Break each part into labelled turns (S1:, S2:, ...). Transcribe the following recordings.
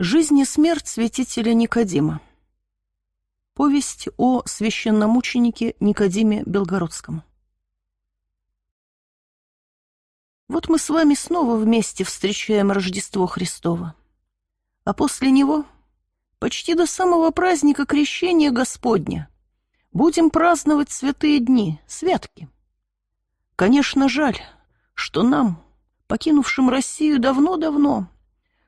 S1: Жизнь и смерть святителя Никодима. Повесть о священномученике Никодиме Белгородском. Вот мы с вами снова вместе встречаем Рождество Христово. А после него, почти до самого праздника Крещения Господня, будем праздновать святые дни, святки. Конечно, жаль, что нам, покинувшим Россию давно-давно,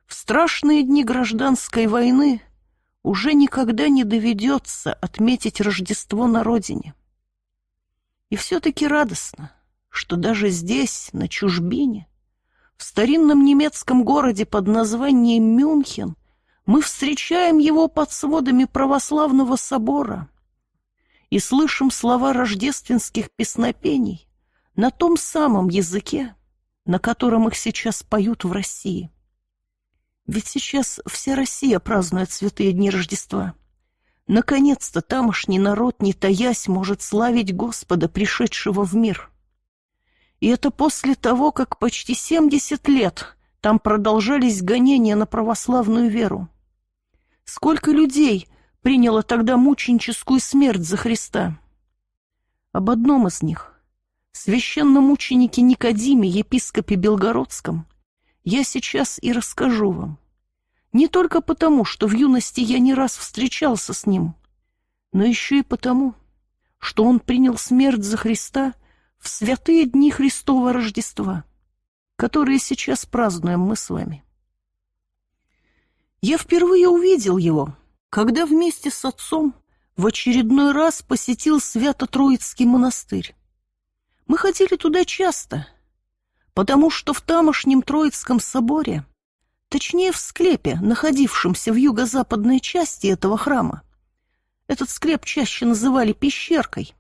S1: в страшные дни гражданской войны уже никогда не доведется отметить Рождество на родине. И все-таки радостно, что даже здесь, на чужбине, в старинном немецком городе под названием Мюнхен, мы встречаем его под сводами православного собора и слышим слова рождественских песнопений на том самом языке, на котором их сейчас поют в России. Ведь сейчас вся Россия празднует святые дни Рождества. Наконец-то тамошний народ, не таясь, может славить Господа, пришедшего в мир. И это после того, как почти 70 лет там продолжались гонения на православную веру. Сколько людей приняло тогда мученическую смерть за Христа? Об одном из них, священномученике Никодиме, епископе Белгородском, я сейчас и расскажу вам. Не только потому, что в юности я не раз встречался с ним, но еще и потому, что он принял смерть за Христа в святые дни Христова Рождества, которые сейчас празднуем мы с вами. Я впервые увидел его, когда вместе с отцом в очередной раз посетил Свято-Троицкий монастырь. Мы ходили туда часто, потому что в тамошнем Троицком соборе Точнее, в склепе, находившемся в юго-западной части этого храма. Этот склеп чаще называли пещеркой.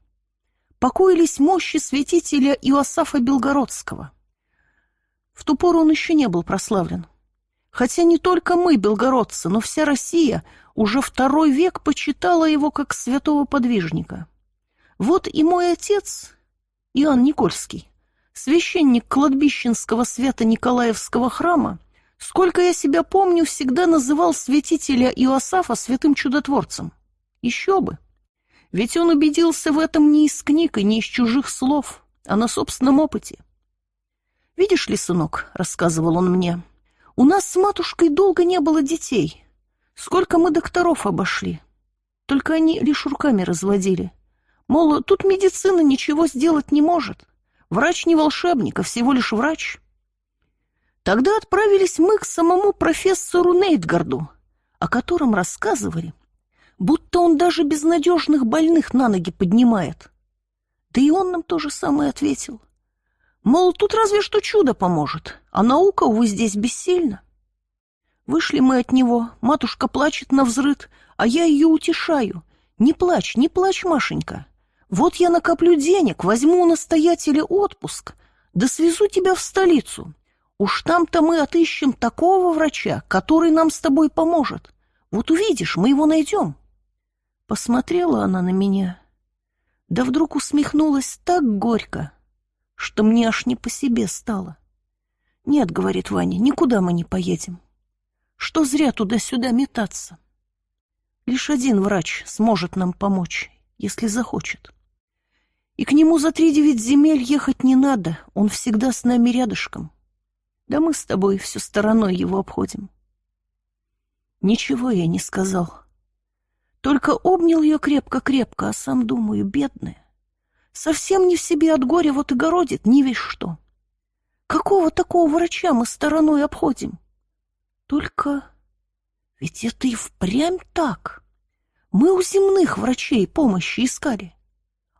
S1: Покоились мощи святителя Иосафа Белгородского. В ту пору он еще не был прославлен. Хотя не только мы, белгородцы, но вся Россия уже второй век почитала его как святого подвижника. Вот и мой отец, Иоанн Никольский, священник кладбищенского свято-николаевского храма, Сколько я себя помню, всегда называл святителя Иосафа святым чудотворцем. Еще бы. Ведь он убедился в этом не из книг и не из чужих слов, а на собственном опыте. «Видишь ли, сынок», — рассказывал он мне, — «у нас с матушкой долго не было детей. Сколько мы докторов обошли. Только они лишь руками разводили. Мол, тут медицина ничего сделать не может. Врач не волшебник, а всего лишь врач». Тогда отправились мы к самому профессору Нейтгарду, о котором рассказывали, будто он даже безнадежных больных на ноги поднимает. Да и он нам то же самое ответил. Мол, тут разве что чудо поможет, а наука, увы, здесь бессильна. Вышли мы от него, матушка плачет на взрыд, а я ее утешаю. Не плачь, не плачь, Машенька. Вот я накоплю денег, возьму у настоятеля отпуск, да свезу тебя в столицу. Уж там-то мы отыщем такого врача, который нам с тобой поможет. Вот увидишь, мы его найдем. Посмотрела она на меня, да вдруг усмехнулась так горько, что мне аж не по себе стало. Нет, говорит Ваня, никуда мы не поедем. Что зря туда-сюда метаться. Лишь один врач сможет нам помочь, если захочет. И к нему за три девять земель ехать не надо, он всегда с нами рядышком. Да мы с тобой все стороной его обходим. Ничего я не сказал. Только обнял ее крепко-крепко, а сам думаю, бедная. Совсем не в себе от горя вот и городит, не весь что. Какого такого врача мы стороной обходим? Только ведь это и впрямь так. Мы у земных врачей помощи искали.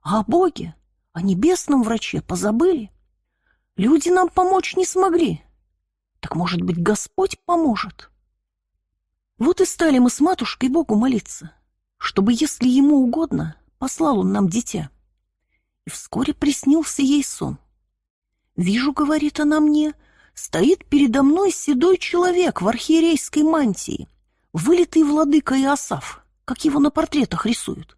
S1: А о Боге, о небесном враче позабыли. Люди нам помочь не смогли. Так, может быть, Господь поможет? Вот и стали мы с матушкой Богу молиться, чтобы, если ему угодно, послал он нам дитя. И вскоре приснился ей сон. «Вижу, — говорит она мне, — стоит передо мной седой человек в архиерейской мантии, вылитый владыка Иосаф, как его на портретах рисуют.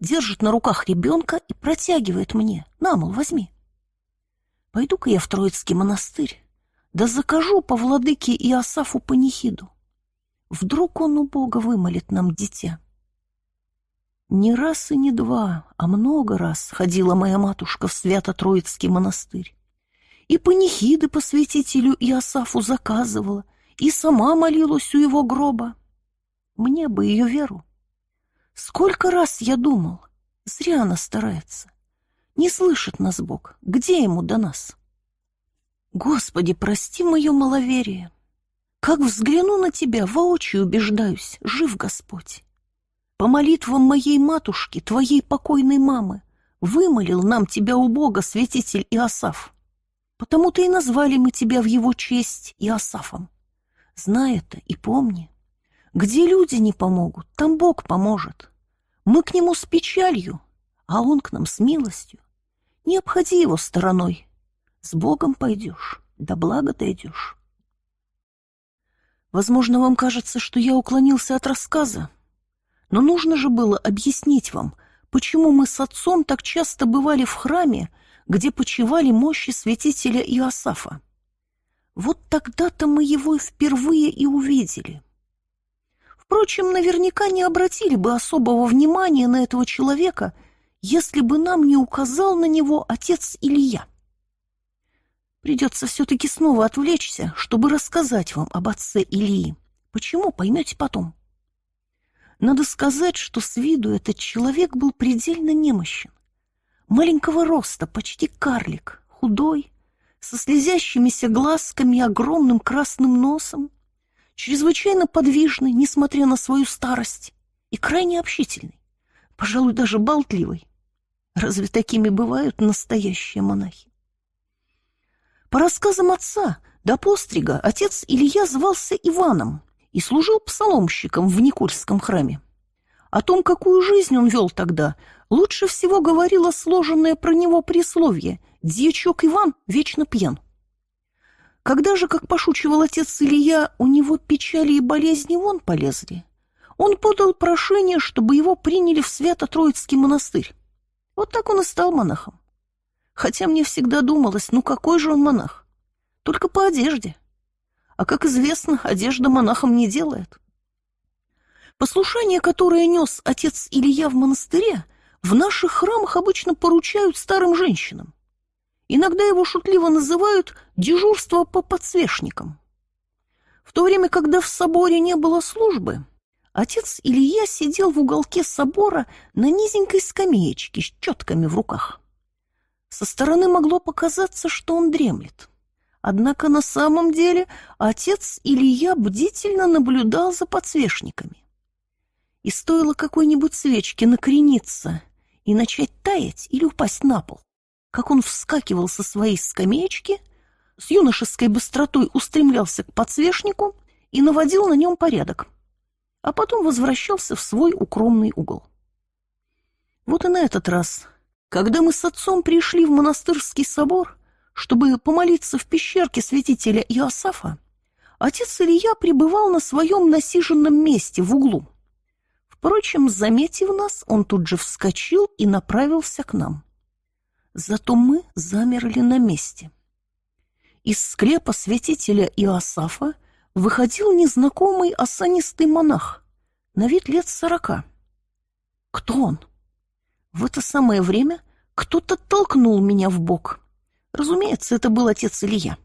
S1: Держит на руках ребенка и протягивает мне. На, мол, возьми. Пойду-ка я в Троицкий монастырь, да закажу по владыке Иосафу панихиду. Вдруг он у Бога вымолит нам дитя. Не раз и не два, а много раз ходила моя матушка в Свято-Троицкий монастырь. И панихиды по святителю Иосафу заказывала, и сама молилась у его гроба. Мне бы ее веру. Сколько раз я думал, зря она старается. Не слышит нас Бог, где ему до нас? Господи, прости мое маловерие. Как взгляну на тебя, воочию убеждаюсь, жив Господь. По молитвам моей матушки, твоей покойной мамы, вымолил нам тебя у Бога святитель Иосаф. Потому-то и назвали мы тебя в его честь Иосафом. Знай это и помни. Где люди не помогут, там Бог поможет. Мы к нему с печалью, а он к нам с милостью. Не обходи его стороной. С Богом пойдешь, до блага дойдешь. Возможно, вам кажется, что я уклонился от рассказа, но нужно же было объяснить вам, почему мы с отцом так часто бывали в храме, где почивали мощи святителя Иосафа. Вот тогда-то мы его впервые и увидели. Впрочем, наверняка не обратили бы особого внимания на этого человека, если бы нам не указал на него отец Илья. Придется все-таки снова отвлечься, чтобы рассказать вам об отце Ильи. Почему, поймете потом. Надо сказать, что с виду этот человек был предельно немощен. Маленького роста, почти карлик, худой, со слезящимися глазками и огромным красным носом, чрезвычайно подвижный, несмотря на свою старость, и крайне общительный, пожалуй, даже болтливый. Разве такими бывают настоящие монахи? По рассказам отца, до пострига отец Илья звался Иваном, и служил псаломщиком в Никольском храме. О том, какую жизнь он вел тогда, лучше всего говорило сложенное про него присловие «Дьячок Иван вечно пьян». Когда же, как пошучивал отец Илья, у него печали и болезни вон полезли, он подал прошение, чтобы его приняли в Свято-Троицкий монастырь. Вот так он и стал монахом. Хотя мне всегда думалось, ну какой же он монах? Только по одежде. А, как известно, одежда монахом не делает. Послушание, которое нес отец Илья в монастыре, в наших храмах обычно поручают старым женщинам. Иногда его шутливо называют «дежурство по подсвечникам». В то время, когда в соборе не было службы, отец Илья сидел в уголке собора на низенькой скамеечке с четками в руках. Со стороны могло показаться, что он дремлет. Однако на самом деле отец Илья бдительно наблюдал за подсвечниками. И стоило какой-нибудь свечке накрениться и начать таять или упасть на пол, как он вскакивал со своей скамеечки, с юношеской быстротой устремлялся к подсвечнику и наводил на нем порядок, а потом возвращался в свой укромный угол. Вот и на этот раз, когда мы с отцом пришли в монастырский собор, чтобы помолиться в пещерке святителя Иосафа, отец Илья пребывал на своем насиженном месте в углу. Впрочем, заметив нас, он тут же вскочил и направился к нам. Зато мы замерли на месте. Из склепа святителя Иосафа выходил незнакомый осанистый монах, на вид лет сорока. Кто он? В это самое время кто-то толкнул меня в бок. Разумеется, это был отец Илья.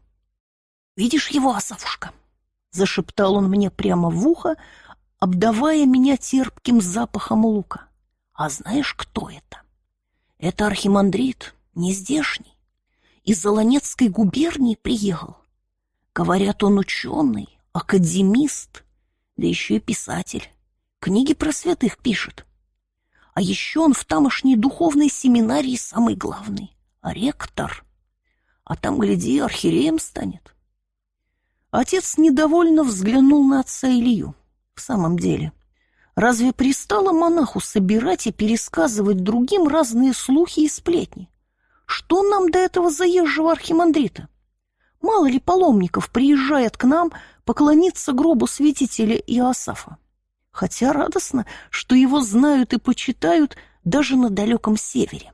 S1: «Видишь его, Асавушка?» — зашептал он мне прямо в ухо, обдавая меня терпким запахом лука. «А знаешь, кто это? Это архимандрит, нездешний. Из Золонецкой губернии приехал. Говорят, он ученый, академист, да еще и писатель. Книги про святых пишет. А еще он в тамошней духовной семинарии самый главный, ректор» а там, гляди, архиереем станет. Отец недовольно взглянул на отца Илью. В самом деле, разве пристало монаху собирать и пересказывать другим разные слухи и сплетни? Что нам до этого заезжего архимандрита? Мало ли паломников приезжает к нам поклониться гробу святителя Иосафа. Хотя радостно, что его знают и почитают даже на далеком севере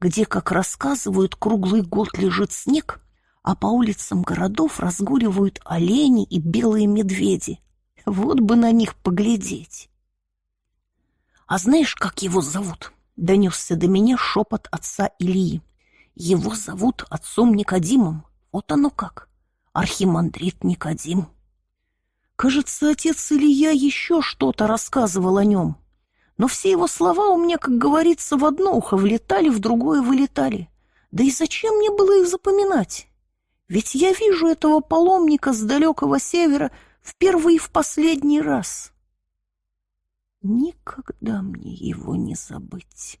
S1: где, как рассказывают, круглый год лежит снег, а по улицам городов разгуливают олени и белые медведи. Вот бы на них поглядеть. «А знаешь, как его зовут?» — донесся до меня шепот отца Ильи. «Его зовут отцом Никодимом. Вот оно как. Архимандрит Никодим». Кажется, отец Илья еще что-то рассказывал о нем. Но все его слова у меня, как говорится, в одно ухо влетали, в другое вылетали. Да и зачем мне было их запоминать? Ведь я вижу этого паломника с далекого севера в первый и в последний раз. Никогда мне его не забыть.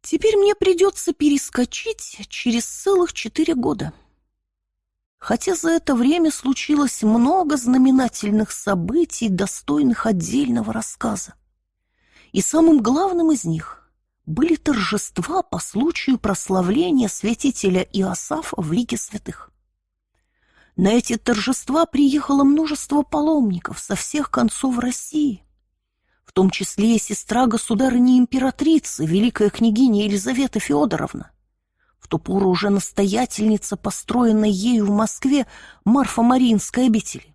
S1: Теперь мне придется перескочить через целых четыре года. Хотя за это время случилось много знаменательных событий, достойных отдельного рассказа. И самым главным из них были торжества по случаю прославления святителя Иосафа в Лиге Святых. На эти торжества приехало множество паломников со всех концов России, в том числе и сестра государыни-императрицы, великая княгиня Елизавета Федоровна, ту пору уже настоятельница, построенной ею в Москве Марфа-Маринской обители.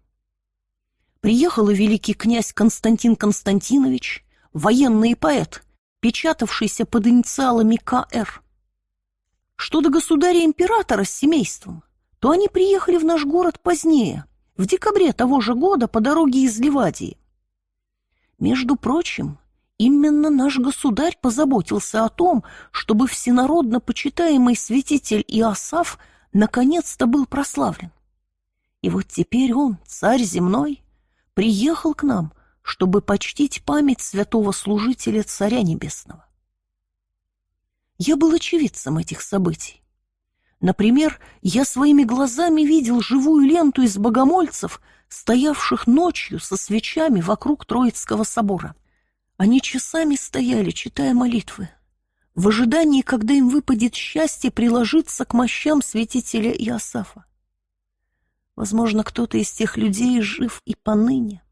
S1: Приехал и великий князь Константин Константинович, военный поэт, печатавшийся под инициалами К.Р. Что до государя-императора с семейством, то они приехали в наш город позднее, в декабре того же года по дороге из Ливадии. Между прочим, именно наш государь позаботился о том, чтобы всенародно почитаемый святитель Иосаф наконец-то был прославлен. И вот теперь он, царь земной, приехал к нам, чтобы почтить память святого служителя Царя Небесного. Я был очевидцем этих событий. Например, я своими глазами видел живую ленту из богомольцев, стоявших ночью со свечами вокруг Троицкого собора. Они часами стояли, читая молитвы, в ожидании, когда им выпадет счастье приложиться к мощам святителя Иосафа. Возможно, кто-то из тех людей жив и поныне.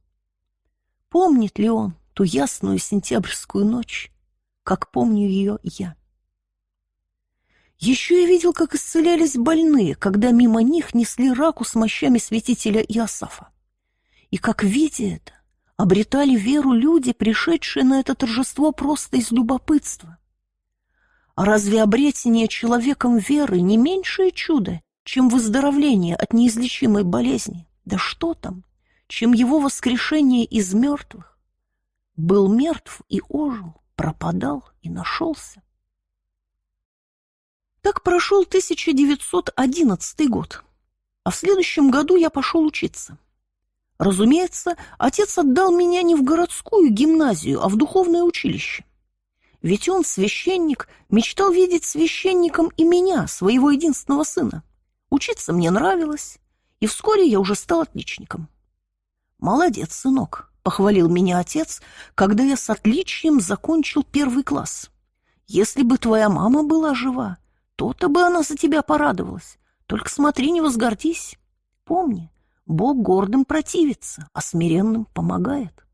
S1: Помнит ли он ту ясную сентябрьскую ночь, как помню ее я? Еще я видел, как исцелялись больные, когда мимо них несли раку с мощами святителя Иосафа. И как, видя это, обретали веру люди, пришедшие на это торжество просто из любопытства. А разве обретение человеком веры не меньшее чудо, чем выздоровление от неизлечимой болезни? Да что там, чем его воскрешение из мертвых? Был мертв и ожил, пропадал и нашелся. Так прошел 1911 год, а в следующем году я пошел учиться. Разумеется, отец отдал меня не в городскую гимназию, а в духовное училище. Ведь он, священник, мечтал видеть священником и меня, своего единственного сына. Учиться мне нравилось, и вскоре я уже стал отличником. «Молодец, сынок», — похвалил меня отец, когда я с отличием закончил первый класс. «Если бы твоя мама была жива, то-то бы она за тебя порадовалась. Только смотри, не возгордись. Помни, Бог гордым противится, а смиренным помогает.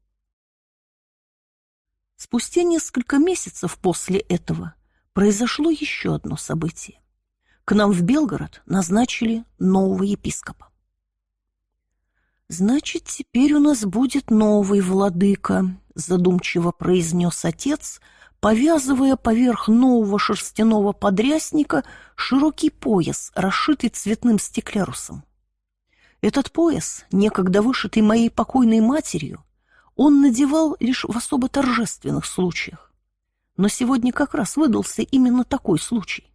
S1: Спустя несколько месяцев после этого произошло еще одно событие. К нам в Белгород назначили нового епископа. «Значит, теперь у нас будет новый владыка», — задумчиво произнес отец, повязывая поверх нового шерстяного подрясника широкий пояс, расшитый цветным стеклярусом. Этот пояс, некогда вышитый моей покойной матерью, он надевал лишь в особо торжественных случаях. Но сегодня как раз выдался именно такой случай.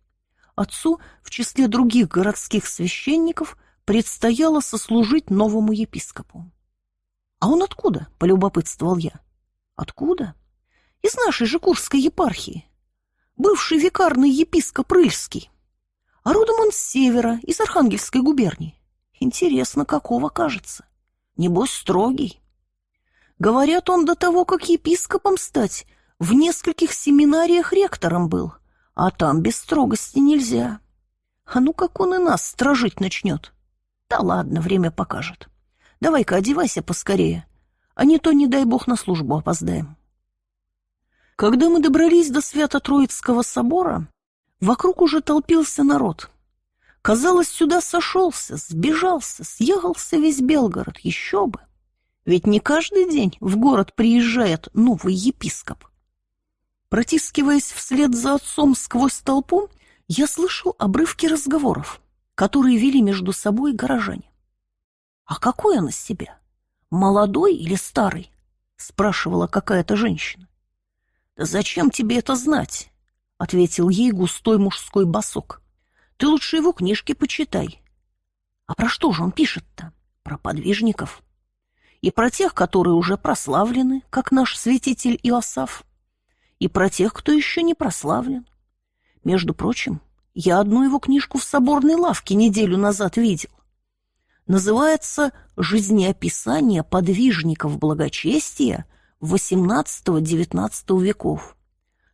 S1: Отцу в числе других городских священников предстояло сослужить новому епископу. «А он откуда?» — полюбопытствовал я. «Откуда?» из нашей же Курской епархии, бывший викарный епископ Рыльский. А родом он с севера, из Архангельской губернии. Интересно, какого кажется? Небось, строгий. Говорят, он до того, как епископом стать, в нескольких семинариях ректором был, а там без строгости нельзя. А ну как он и нас стражить начнет? Да ладно, время покажет. Давай-ка одевайся поскорее, а не то, не дай бог, на службу опоздаем. Когда мы добрались до Свято-Троицкого собора, вокруг уже толпился народ. Казалось, сюда сошелся, сбежался, съехался весь Белгород, еще бы. Ведь не каждый день в город приезжает новый епископ. Протискиваясь вслед за отцом сквозь толпу, я слышал обрывки разговоров, которые вели между собой горожане. «А какой он из себя? Молодой или старый?» — спрашивала какая-то женщина. «Да зачем тебе это знать?» — ответил ей густой мужской босок. «Ты лучше его книжки почитай». «А про что же он пишет-то? Про подвижников?» «И про тех, которые уже прославлены, как наш святитель Иосаф, и про тех, кто еще не прославлен. Между прочим, я одну его книжку в соборной лавке неделю назад видел. Называется «Жизнеописание подвижников благочестия XVIII-XIX веков».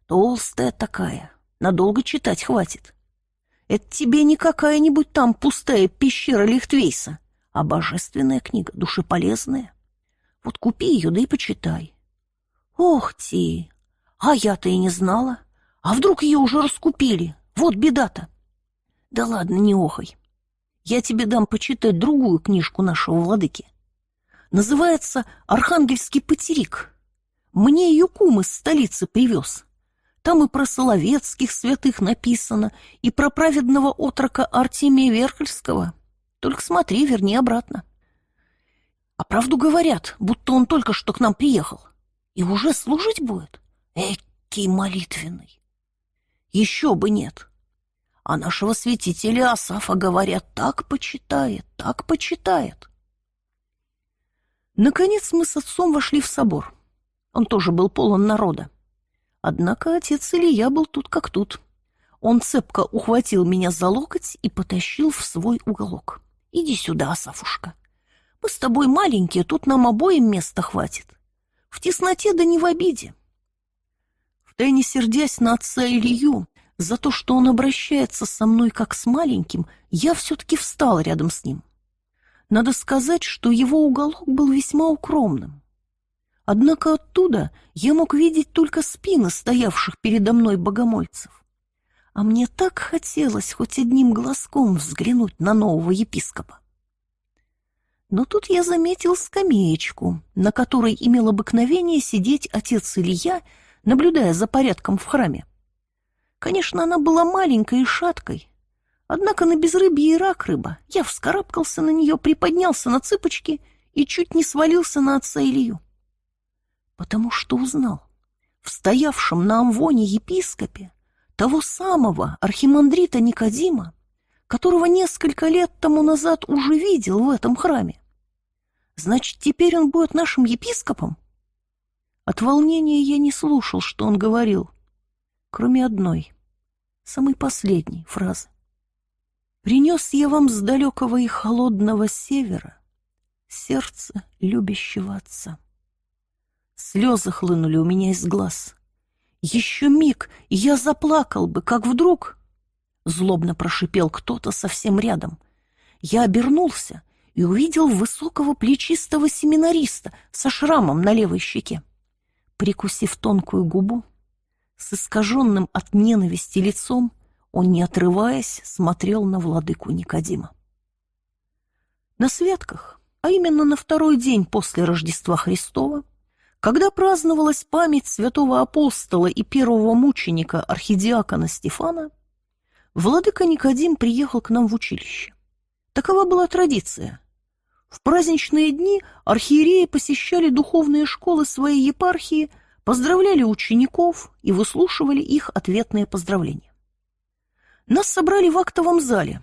S1: Толстая такая, надолго читать хватит. Это тебе не какая-нибудь там пустая пещера Лихтвейса, а божественная книга, душеполезная. Вот купи ее, да и почитай. Ох ти, а я-то и не знала. А вдруг ее уже раскупили? Вот беда-то. Да ладно, не охай. Я тебе дам почитать другую книжку нашего владыки. Называется «Архангельский потерик». Мне ее кум из столицы привез. Там и про Соловецких святых написано, и про праведного отрока Артемия Верхольского. Только смотри, верни обратно. А правду говорят, будто он только что к нам приехал. И уже служить будет. Экий молитвенный. Еще бы нет. А нашего святителя Асафа, говорят, так почитает, так почитает. Наконец мы с отцом вошли в собор. Он тоже был полон народа. Однако отец Илья был тут как тут. Он цепко ухватил меня за локоть и потащил в свой уголок. «Иди сюда, Сафушка. Мы с тобой маленькие, тут нам обоим места хватит. В тесноте да не в обиде». Втайне сердясь на отца Илью за то, что он обращается со мной как с маленьким, я все-таки встал рядом с ним. Надо сказать, что его уголок был весьма укромным. Однако оттуда я мог видеть только спины стоявших передо мной богомольцев. А мне так хотелось хоть одним глазком взглянуть на нового епископа. Но тут я заметил скамеечку, на которой имел обыкновение сидеть отец Илья, наблюдая за порядком в храме. Конечно, она была маленькой и шаткой, однако на безрыбье и рак рыба. Я вскарабкался на нее, приподнялся на цыпочки и чуть не свалился на отца Илью потому что узнал в стоявшем на Амвоне епископе того самого архимандрита Никодима, которого несколько лет тому назад уже видел в этом храме. Значит, теперь он будет нашим епископом? От волнения я не слушал, что он говорил, кроме одной, самой последней фразы. «Принес я вам с далекого и холодного севера сердце любящего отца». Слезы хлынули у меня из глаз. Еще миг, и я заплакал бы, как вдруг... Злобно прошипел кто-то совсем рядом. Я обернулся и увидел высокого плечистого семинариста со шрамом на левой щеке. Прикусив тонкую губу, с искаженным от ненависти лицом, он, не отрываясь, смотрел на владыку Никодима. На святках, а именно на второй день после Рождества Христова, когда праздновалась память святого апостола и первого мученика архидиакона Стефана, владыка Никодим приехал к нам в училище. Такова была традиция. В праздничные дни архиереи посещали духовные школы своей епархии, поздравляли учеников и выслушивали их ответные поздравления. Нас собрали в актовом зале.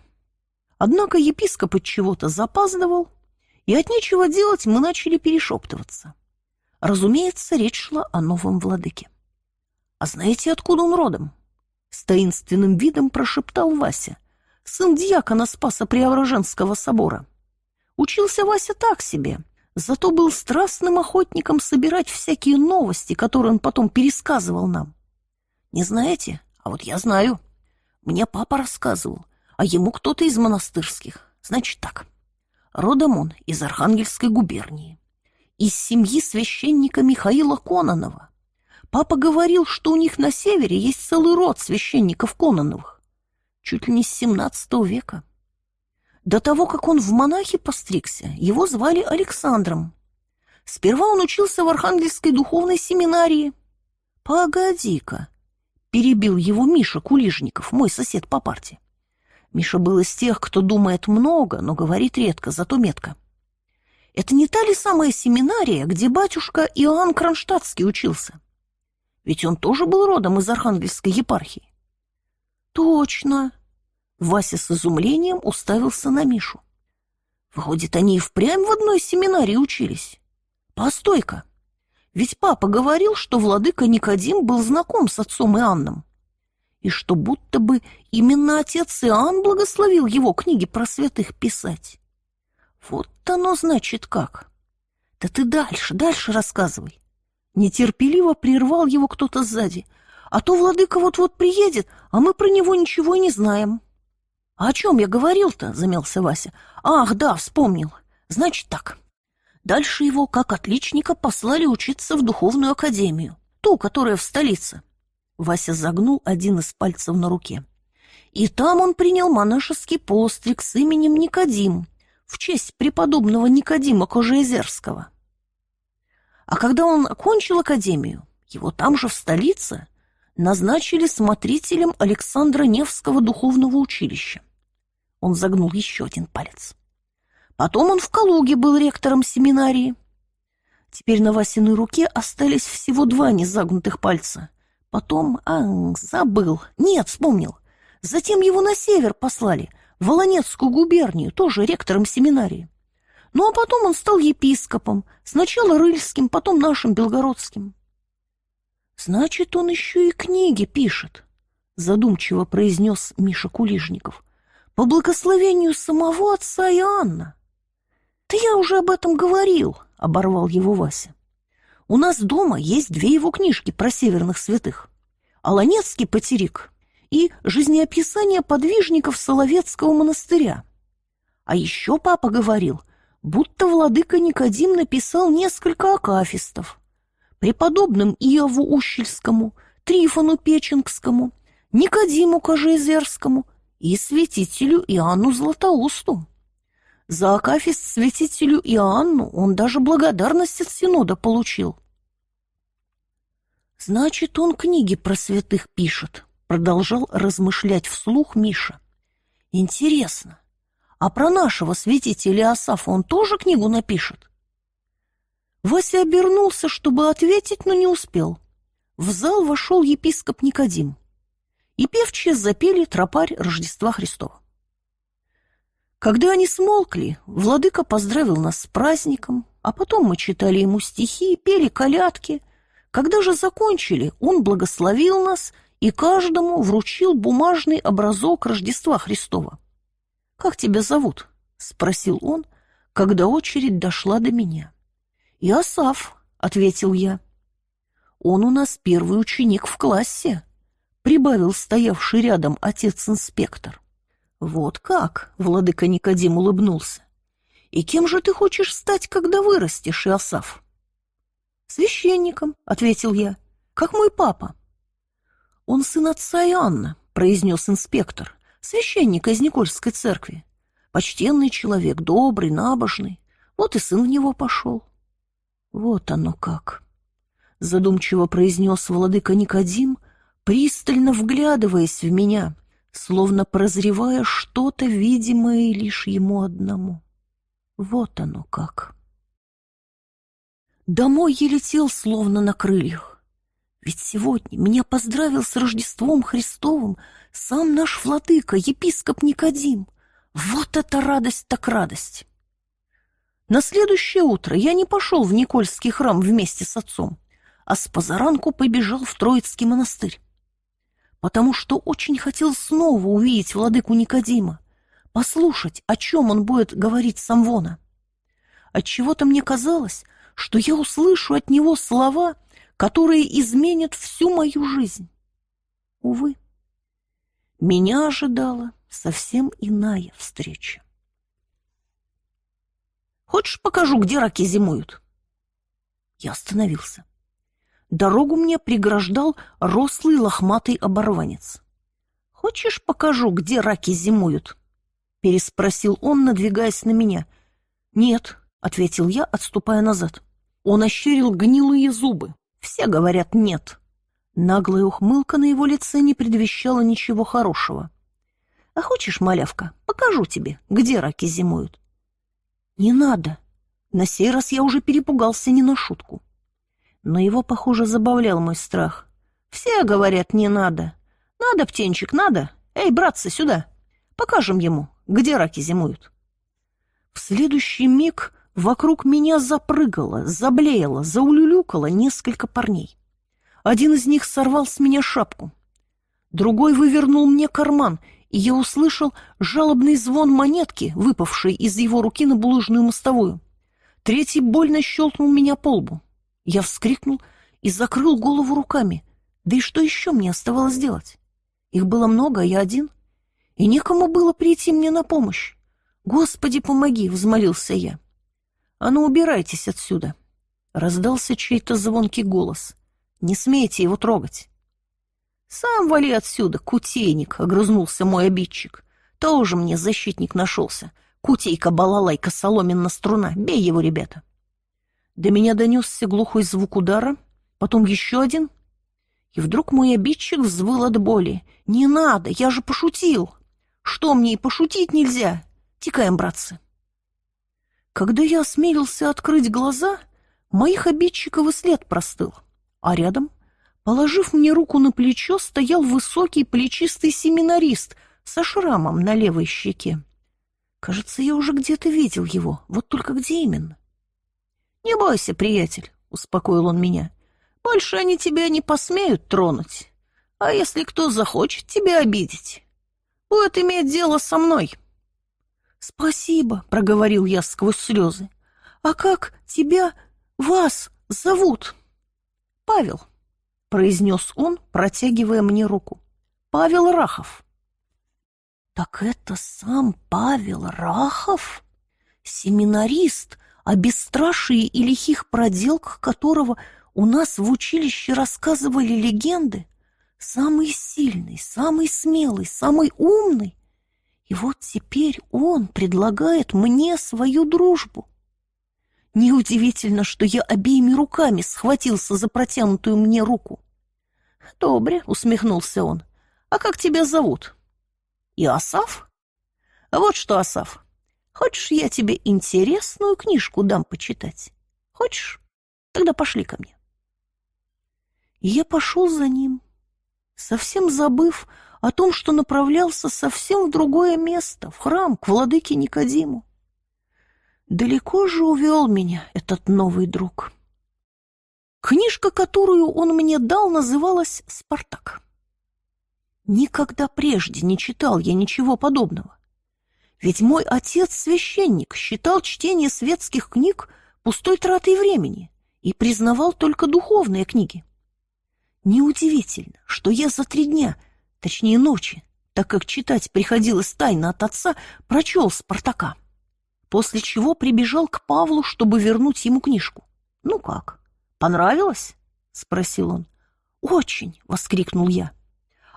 S1: Однако епископ от чего-то запаздывал, и от нечего делать мы начали перешептываться. Разумеется, речь шла о новом владыке. «А знаете, откуда он родом?» С таинственным видом прошептал Вася, сын дьякона Спаса Преображенского собора. Учился Вася так себе, зато был страстным охотником собирать всякие новости, которые он потом пересказывал нам. Не знаете? А вот я знаю. Мне папа рассказывал, а ему кто-то из монастырских. Значит так. Родом он из Архангельской губернии из семьи священника Михаила Кононова. Папа говорил, что у них на севере есть целый род священников Кононовых. Чуть ли не с 17 века. До того, как он в монахи постригся, его звали Александром. Сперва он учился в Архангельской духовной семинарии. «Погоди-ка», — перебил его Миша Кулижников, мой сосед по парте. Миша был из тех, кто думает много, но говорит редко, зато метко. Это не та ли самая семинария, где батюшка Иоанн Кронштадтский учился? Ведь он тоже был родом из Архангельской епархии. Точно. Вася с изумлением уставился на Мишу. Выходит, они и впрямь в одной семинарии учились. Постой-ка. Ведь папа говорил, что владыка Никодим был знаком с отцом Иоанном и что будто бы именно отец Иоанн благословил его книги про святых писать. Вот оно значит как. Да ты дальше, дальше рассказывай. Нетерпеливо прервал его кто-то сзади. А то владыка вот-вот приедет, а мы про него ничего и не знаем. А о чем я говорил-то? Замялся Вася. Ах, да, вспомнил. Значит так. Дальше его, как отличника, послали учиться в духовную академию, ту, которая в столице. Вася загнул один из пальцев на руке. И там он принял монашеский постриг с именем Никодим, в честь преподобного Никодима Кожеезерского. А когда он окончил академию, его там же в столице назначили смотрителем Александра Невского духовного училища. Он загнул еще один палец. Потом он в Калуге был ректором семинарии. Теперь на Васиной руке остались всего два незагнутых пальца, Потом, а, забыл. Нет, вспомнил. Затем его на север послали, Волонецкую губернию, тоже ректором семинарии. Ну, а потом он стал епископом, сначала рыльским, потом нашим белгородским. Значит, он еще и книги пишет, задумчиво произнес Миша Кулижников, по благословению самого отца Иоанна. Да я уже об этом говорил, оборвал его Вася. У нас дома есть две его книжки про северных святых. Аланецкий потерик и жизнеописание подвижников Соловецкого монастыря. А еще папа говорил, будто владыка Никодим написал несколько акафистов. Преподобным Иову Ущельскому, Трифону Печенгскому, Никодиму Кожеизерскому и святителю Иоанну Златоусту. За акафист святителю Иоанну он даже благодарность от Синода получил. «Значит, он книги про святых пишет», — продолжал размышлять вслух Миша. «Интересно, а про нашего святителя Асафа он тоже книгу напишет?» Вася обернулся, чтобы ответить, но не успел. В зал вошел епископ Никодим, и певчие запели тропарь Рождества Христова. Когда они смолкли, владыка поздравил нас с праздником, а потом мы читали ему стихи, пели колядки. Когда же закончили, он благословил нас и каждому вручил бумажный образок Рождества Христова. «Как тебя зовут?» — спросил он, когда очередь дошла до меня. «Иосаф», — ответил я. «Он у нас первый ученик в классе», — прибавил стоявший рядом отец-инспектор. «Вот как?» — владыка Никодим улыбнулся. «И кем же ты хочешь стать, когда вырастешь, Иосаф?» «Священником», — ответил я, — «как мой папа». «Он сын отца Иоанна», — произнес инспектор, священник из Никольской церкви. «Почтенный человек, добрый, набожный. Вот и сын в него пошел». «Вот оно как», — задумчиво произнес владыка Никодим, пристально вглядываясь в меня — словно прозревая что-то видимое лишь ему одному. Вот оно как. Домой я летел словно на крыльях. Ведь сегодня меня поздравил с Рождеством Христовым сам наш владыка, епископ Никодим. Вот это радость так радость! На следующее утро я не пошел в Никольский храм вместе с отцом, а с позаранку побежал в Троицкий монастырь потому что очень хотел снова увидеть владыку Никодима, послушать, о чем он будет говорить Самвона. Отчего-то мне казалось, что я услышу от него слова, которые изменят всю мою жизнь. Увы, меня ожидала совсем иная встреча. «Хочешь, покажу, где раки зимуют?» Я остановился. Дорогу мне преграждал рослый лохматый оборванец. «Хочешь, покажу, где раки зимуют?» — переспросил он, надвигаясь на меня. «Нет», — ответил я, отступая назад. Он ощерил гнилые зубы. «Все говорят нет». Наглая ухмылка на его лице не предвещала ничего хорошего. «А хочешь, малявка, покажу тебе, где раки зимуют?» «Не надо». На сей раз я уже перепугался не на шутку. Но его, похоже, забавлял мой страх. «Все говорят, не надо. Надо, птенчик, надо. Эй, братцы, сюда. Покажем ему, где раки зимуют». В следующий миг вокруг меня запрыгало, заблеяло, заулюлюкало несколько парней. Один из них сорвал с меня шапку. Другой вывернул мне карман, и я услышал жалобный звон монетки, выпавшей из его руки на булыжную мостовую. Третий больно щелкнул меня по лбу. Я вскрикнул и закрыл голову руками. Да и что еще мне оставалось делать? Их было много, а я один. И некому было прийти мне на помощь. «Господи, помоги!» — взмолился я. «А ну, убирайтесь отсюда!» Раздался чей-то звонкий голос. «Не смейте его трогать!» «Сам вали отсюда, кутейник!» — огрызнулся мой обидчик. «Тоже мне защитник нашелся. Кутейка-балалайка, соломенна струна. Бей его, ребята!» До меня донесся глухой звук удара, потом еще один. И вдруг мой обидчик взвыл от боли. «Не надо, я же пошутил!» «Что мне и пошутить нельзя?» Текаем, братцы. Когда я осмелился открыть глаза, моих обидчиков и след простыл, а рядом, положив мне руку на плечо, стоял высокий плечистый семинарист со шрамом на левой щеке. Кажется, я уже где-то видел его, вот только где именно? «Не бойся, приятель», — успокоил он меня. «Больше они тебя не посмеют тронуть. А если кто захочет тебя обидеть, будет иметь дело со мной». «Спасибо», — проговорил я сквозь слезы. «А как тебя, вас зовут?» «Павел», — произнес он, протягивая мне руку. «Павел Рахов». «Так это сам Павел Рахов? Семинарист, о бесстрашии и лихих проделках которого у нас в училище рассказывали легенды? Самый сильный, самый смелый, самый умный?» И вот теперь он предлагает мне свою дружбу. Неудивительно, что я обеими руками схватился за протянутую мне руку. «Добре», — усмехнулся он. «А как тебя зовут?» «И Асав?» «Вот что, Асав, хочешь, я тебе интересную книжку дам почитать? Хочешь? Тогда пошли ко мне». Я пошел за ним, совсем забыв о том, что направлялся совсем в другое место, в храм, к владыке Никодиму. Далеко же увел меня этот новый друг. Книжка, которую он мне дал, называлась «Спартак». Никогда прежде не читал я ничего подобного. Ведь мой отец-священник считал чтение светских книг пустой тратой времени и признавал только духовные книги. Неудивительно, что я за три дня – точнее ночи, так как читать приходилось тайно от отца, прочел Спартака. После чего прибежал к Павлу, чтобы вернуть ему книжку. «Ну как, понравилось?» — спросил он. «Очень!» — воскликнул я.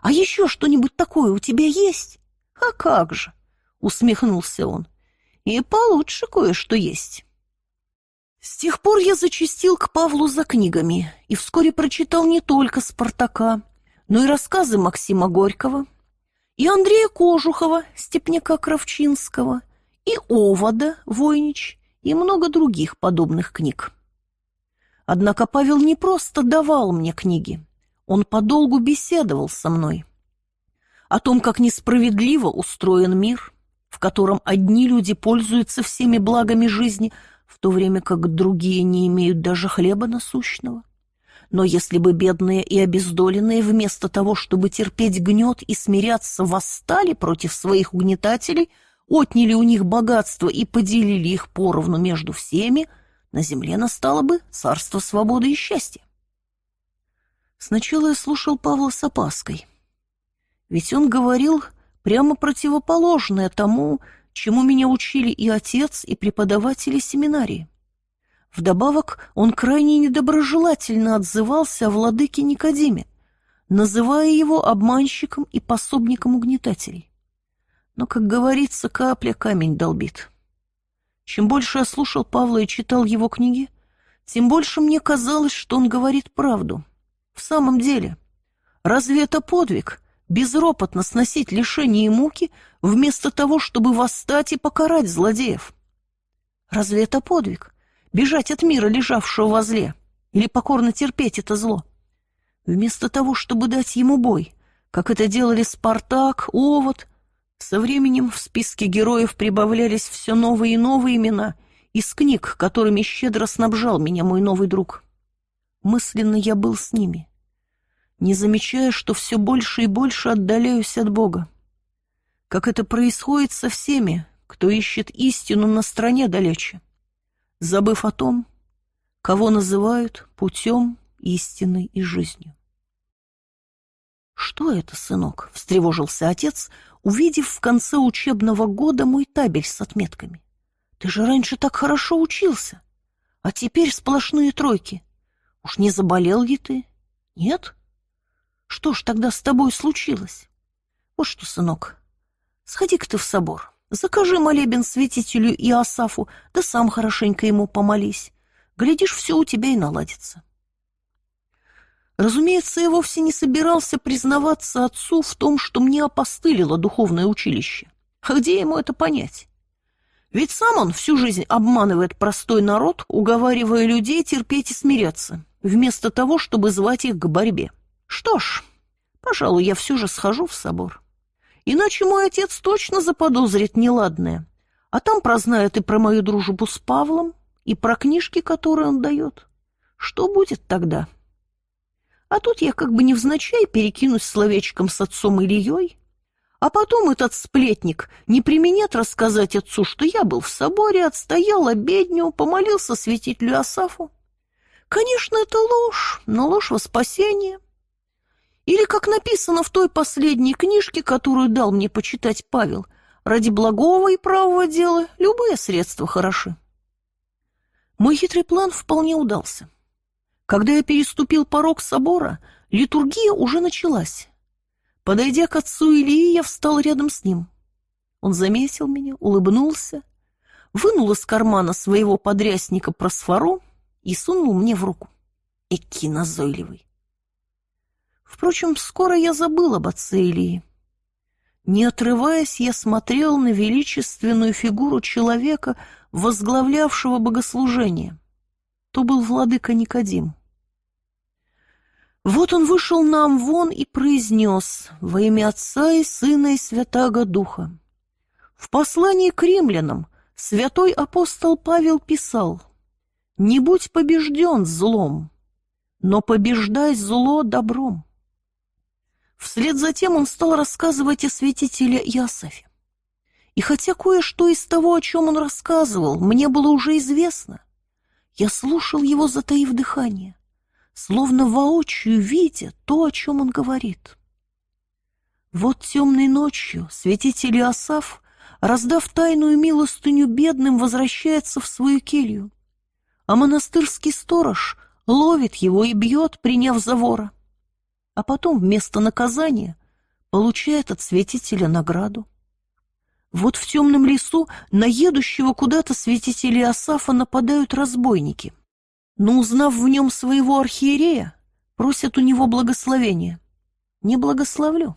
S1: «А еще что-нибудь такое у тебя есть?» «А как же!» — усмехнулся он. «И получше кое-что есть». С тех пор я зачастил к Павлу за книгами и вскоре прочитал не только «Спартака», но и рассказы Максима Горького, и Андрея Кожухова, степняка Кравчинского, и Овода Войнич, и много других подобных книг. Однако Павел не просто давал мне книги, он подолгу беседовал со мной о том, как несправедливо устроен мир, в котором одни люди пользуются всеми благами жизни, в то время как другие не имеют даже хлеба насущного но если бы бедные и обездоленные вместо того, чтобы терпеть гнет и смиряться, восстали против своих угнетателей, отняли у них богатство и поделили их поровну между всеми, на земле настало бы царство свободы и счастья. Сначала я слушал Павла с опаской, ведь он говорил прямо противоположное тому, чему меня учили и отец, и преподаватели семинарии. Вдобавок он крайне недоброжелательно отзывался о владыке Никодиме, называя его обманщиком и пособником угнетателей. Но, как говорится, капля камень долбит. Чем больше я слушал Павла и читал его книги, тем больше мне казалось, что он говорит правду. В самом деле, разве это подвиг — безропотно сносить лишения и муки, вместо того, чтобы восстать и покарать злодеев? Разве это подвиг — бежать от мира, лежавшего во зле, или покорно терпеть это зло? Вместо того, чтобы дать ему бой, как это делали Спартак, Овод, со временем в списке героев прибавлялись все новые и новые имена из книг, которыми щедро снабжал меня мой новый друг. Мысленно я был с ними, не замечая, что все больше и больше отдаляюсь от Бога. Как это происходит со всеми, кто ищет истину на стране далече, забыв о том, кого называют путем, истиной и жизнью. «Что это, сынок?» — встревожился отец, увидев в конце учебного года мой табель с отметками. «Ты же раньше так хорошо учился, а теперь сплошные тройки. Уж не заболел ли ты? Нет? Что ж тогда с тобой случилось? Вот что, сынок, сходи-ка ты в собор, закажи молебен святителю Иосафу, да сам хорошенько ему помолись. Глядишь, все у тебя и наладится». Разумеется, я вовсе не собирался признаваться отцу в том, что мне опостылило духовное училище. А где ему это понять? Ведь сам он всю жизнь обманывает простой народ, уговаривая людей терпеть и смиряться, вместо того, чтобы звать их к борьбе. Что ж, пожалуй, я все же схожу в собор. Иначе мой отец точно заподозрит неладное, а там прознает и про мою дружбу с Павлом, и про книжки, которые он дает. Что будет тогда?» А тут я как бы невзначай перекинусь словечком с отцом Ильей, а потом этот сплетник не применет рассказать отцу, что я был в соборе, отстоял обедню, помолился святителю Асафу. Конечно, это ложь, но ложь во спасение. Или, как написано в той последней книжке, которую дал мне почитать Павел, ради благого и правого дела любые средства хороши. Мой хитрый план вполне удался. Когда я переступил порог собора, литургия уже началась. Подойдя к отцу Илии, я встал рядом с ним. Он заметил меня, улыбнулся, вынул из кармана своего подрясника просфору и сунул мне в руку. Эки назойливый. Впрочем, скоро я забыл об отце Илии. Не отрываясь, я смотрел на величественную фигуру человека, возглавлявшего богослужение. То был владыка Никодим. Вот он вышел нам вон и произнес во имя Отца и Сына и Святаго Духа. В послании к римлянам святой апостол Павел писал «Не будь побежден злом, но побеждай зло добром». Вслед за тем он стал рассказывать о святителе Иосафе. И хотя кое-что из того, о чем он рассказывал, мне было уже известно, я слушал его, затаив дыхание словно воочию видя то, о чем он говорит. Вот темной ночью святитель Иосаф, раздав тайную милостыню бедным, возвращается в свою келью, а монастырский сторож ловит его и бьет, приняв за вора, а потом вместо наказания получает от святителя награду. Вот в темном лесу на едущего куда-то святителя Иосафа нападают разбойники — но, узнав в нем своего архиерея, просят у него благословения. «Не благословлю.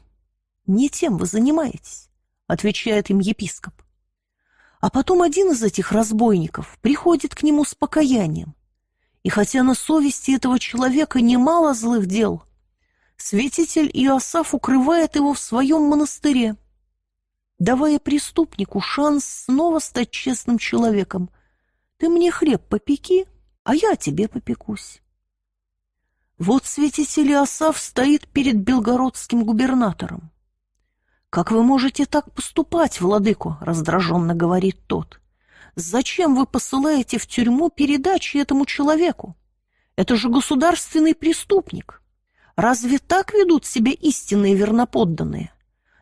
S1: Не тем вы занимаетесь», — отвечает им епископ. А потом один из этих разбойников приходит к нему с покаянием. И хотя на совести этого человека немало злых дел, святитель Иосаф укрывает его в своем монастыре, давая преступнику шанс снова стать честным человеком. «Ты мне хлеб попеки, а я о тебе попекусь. Вот святитель Иосаф стоит перед белгородским губернатором. «Как вы можете так поступать, владыку?» — раздраженно говорит тот. «Зачем вы посылаете в тюрьму передачи этому человеку? Это же государственный преступник. Разве так ведут себя истинные верноподданные?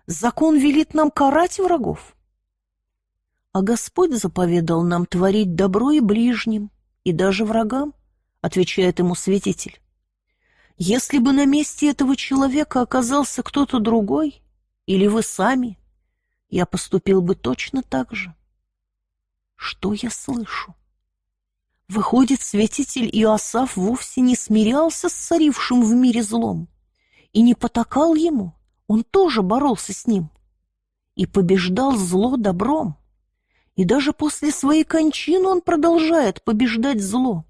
S1: Закон велит нам карать врагов. А Господь заповедал нам творить добро и ближним, и даже врагам, отвечает ему святитель. Если бы на месте этого человека оказался кто-то другой, или вы сами, я поступил бы точно так же. Что я слышу? Выходит, святитель Иосаф вовсе не смирялся с царившим в мире злом и не потакал ему, он тоже боролся с ним и побеждал зло добром. И даже после своей кончины он продолжает побеждать зло,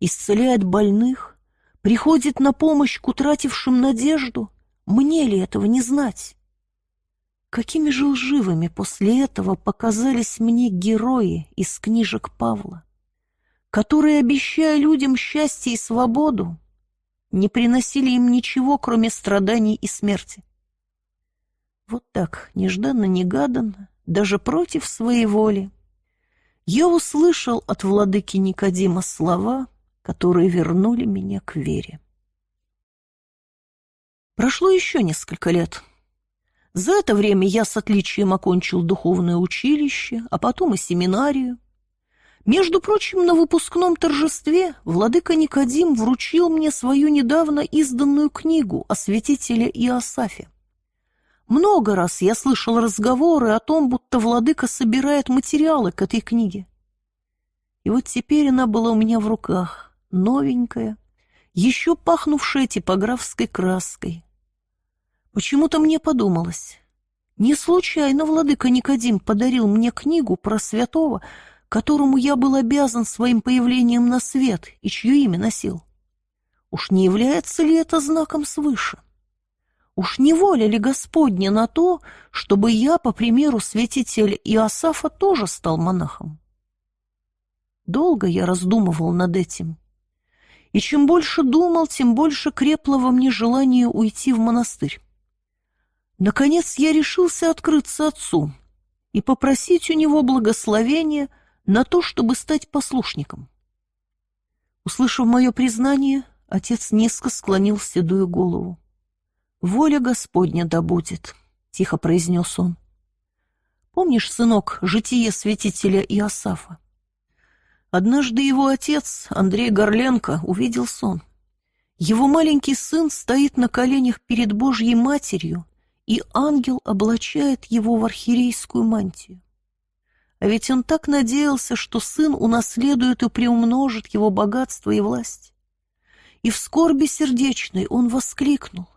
S1: исцеляет больных, приходит на помощь к утратившим надежду. Мне ли этого не знать? Какими же лживыми после этого показались мне герои из книжек Павла, которые, обещая людям счастье и свободу, не приносили им ничего, кроме страданий и смерти. Вот так, нежданно-негаданно, даже против своей воли, я услышал от владыки Никодима слова, которые вернули меня к вере. Прошло еще несколько лет. За это время я с отличием окончил духовное училище, а потом и семинарию. Между прочим, на выпускном торжестве владыка Никодим вручил мне свою недавно изданную книгу о святителе Иосафе. Много раз я слышал разговоры о том, будто владыка собирает материалы к этой книге. И вот теперь она была у меня в руках, новенькая, еще пахнувшая типографской краской, Почему-то мне подумалось, не случайно владыка Никодим подарил мне книгу про святого, которому я был обязан своим появлением на свет и чье имя носил. Уж не является ли это знаком свыше? Уж не воля ли Господня на то, чтобы я, по примеру святителя Иосафа, тоже стал монахом? Долго я раздумывал над этим. И чем больше думал, тем больше крепло во мне желание уйти в монастырь. Наконец я решился открыться отцу и попросить у него благословения на то, чтобы стать послушником. Услышав мое признание, отец низко склонил седую голову. «Воля Господня да будет», — тихо произнес он. «Помнишь, сынок, житие святителя Иосафа? Однажды его отец, Андрей Горленко, увидел сон. Его маленький сын стоит на коленях перед Божьей Матерью и ангел облачает его в архиерейскую мантию. А ведь он так надеялся, что сын унаследует и приумножит его богатство и власть. И в скорби сердечной он воскликнул,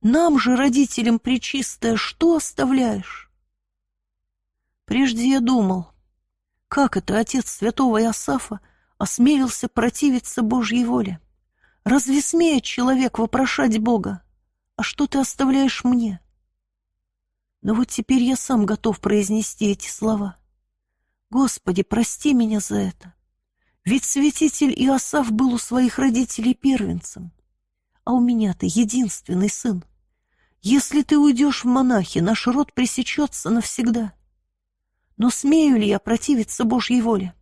S1: «Нам же, родителям причистое, что оставляешь?» Прежде я думал, как это отец святого Иосафа осмелился противиться Божьей воле? Разве смеет человек вопрошать Бога? А что ты оставляешь мне? Но вот теперь я сам готов произнести эти слова. Господи, прости меня за это. Ведь святитель Иосаф был у своих родителей первенцем, а у меня ты единственный сын. Если ты уйдешь в монахи, наш род пресечется навсегда. Но смею ли я противиться Божьей воле?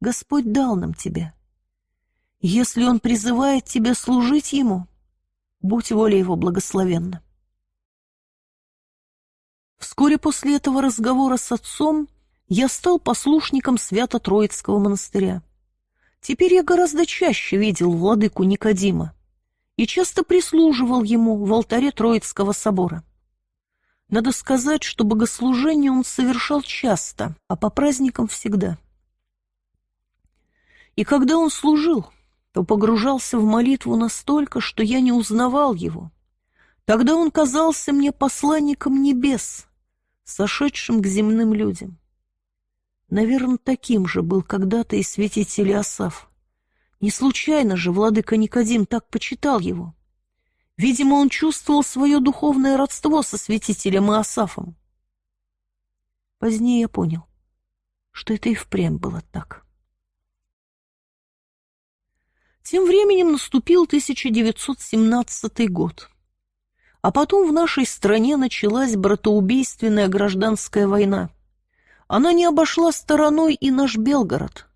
S1: Господь дал нам тебя. Если Он призывает тебя служить Ему, будь воля Его благословенна. Вскоре после этого разговора с отцом я стал послушником Свято-Троицкого монастыря. Теперь я гораздо чаще видел владыку Никодима и часто прислуживал ему в алтаре Троицкого собора. Надо сказать, что богослужение он совершал часто, а по праздникам всегда. И когда он служил, то погружался в молитву настолько, что я не узнавал его. Тогда он казался мне посланником небес, сошедшим к земным людям. Наверное, таким же был когда-то и святитель Асав. Не случайно же владыка Никодим так почитал его. Видимо, он чувствовал свое духовное родство со святителем Иосафом. Позднее я понял, что это и впрямь было так. Тем временем наступил 1917 год. А потом в нашей стране началась братоубийственная гражданская война. Она не обошла стороной и наш Белгород.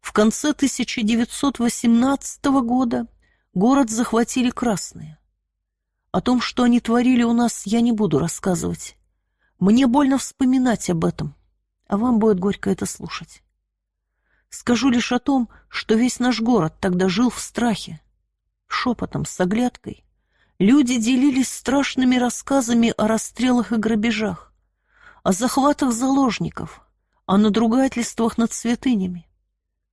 S1: В конце 1918 года город захватили красные. О том, что они творили у нас, я не буду рассказывать. Мне больно вспоминать об этом, а вам будет горько это слушать. Скажу лишь о том, что весь наш город тогда жил в страхе, шепотом, с оглядкой, Люди делились страшными рассказами о расстрелах и грабежах, о захватах заложников, о надругательствах над святынями.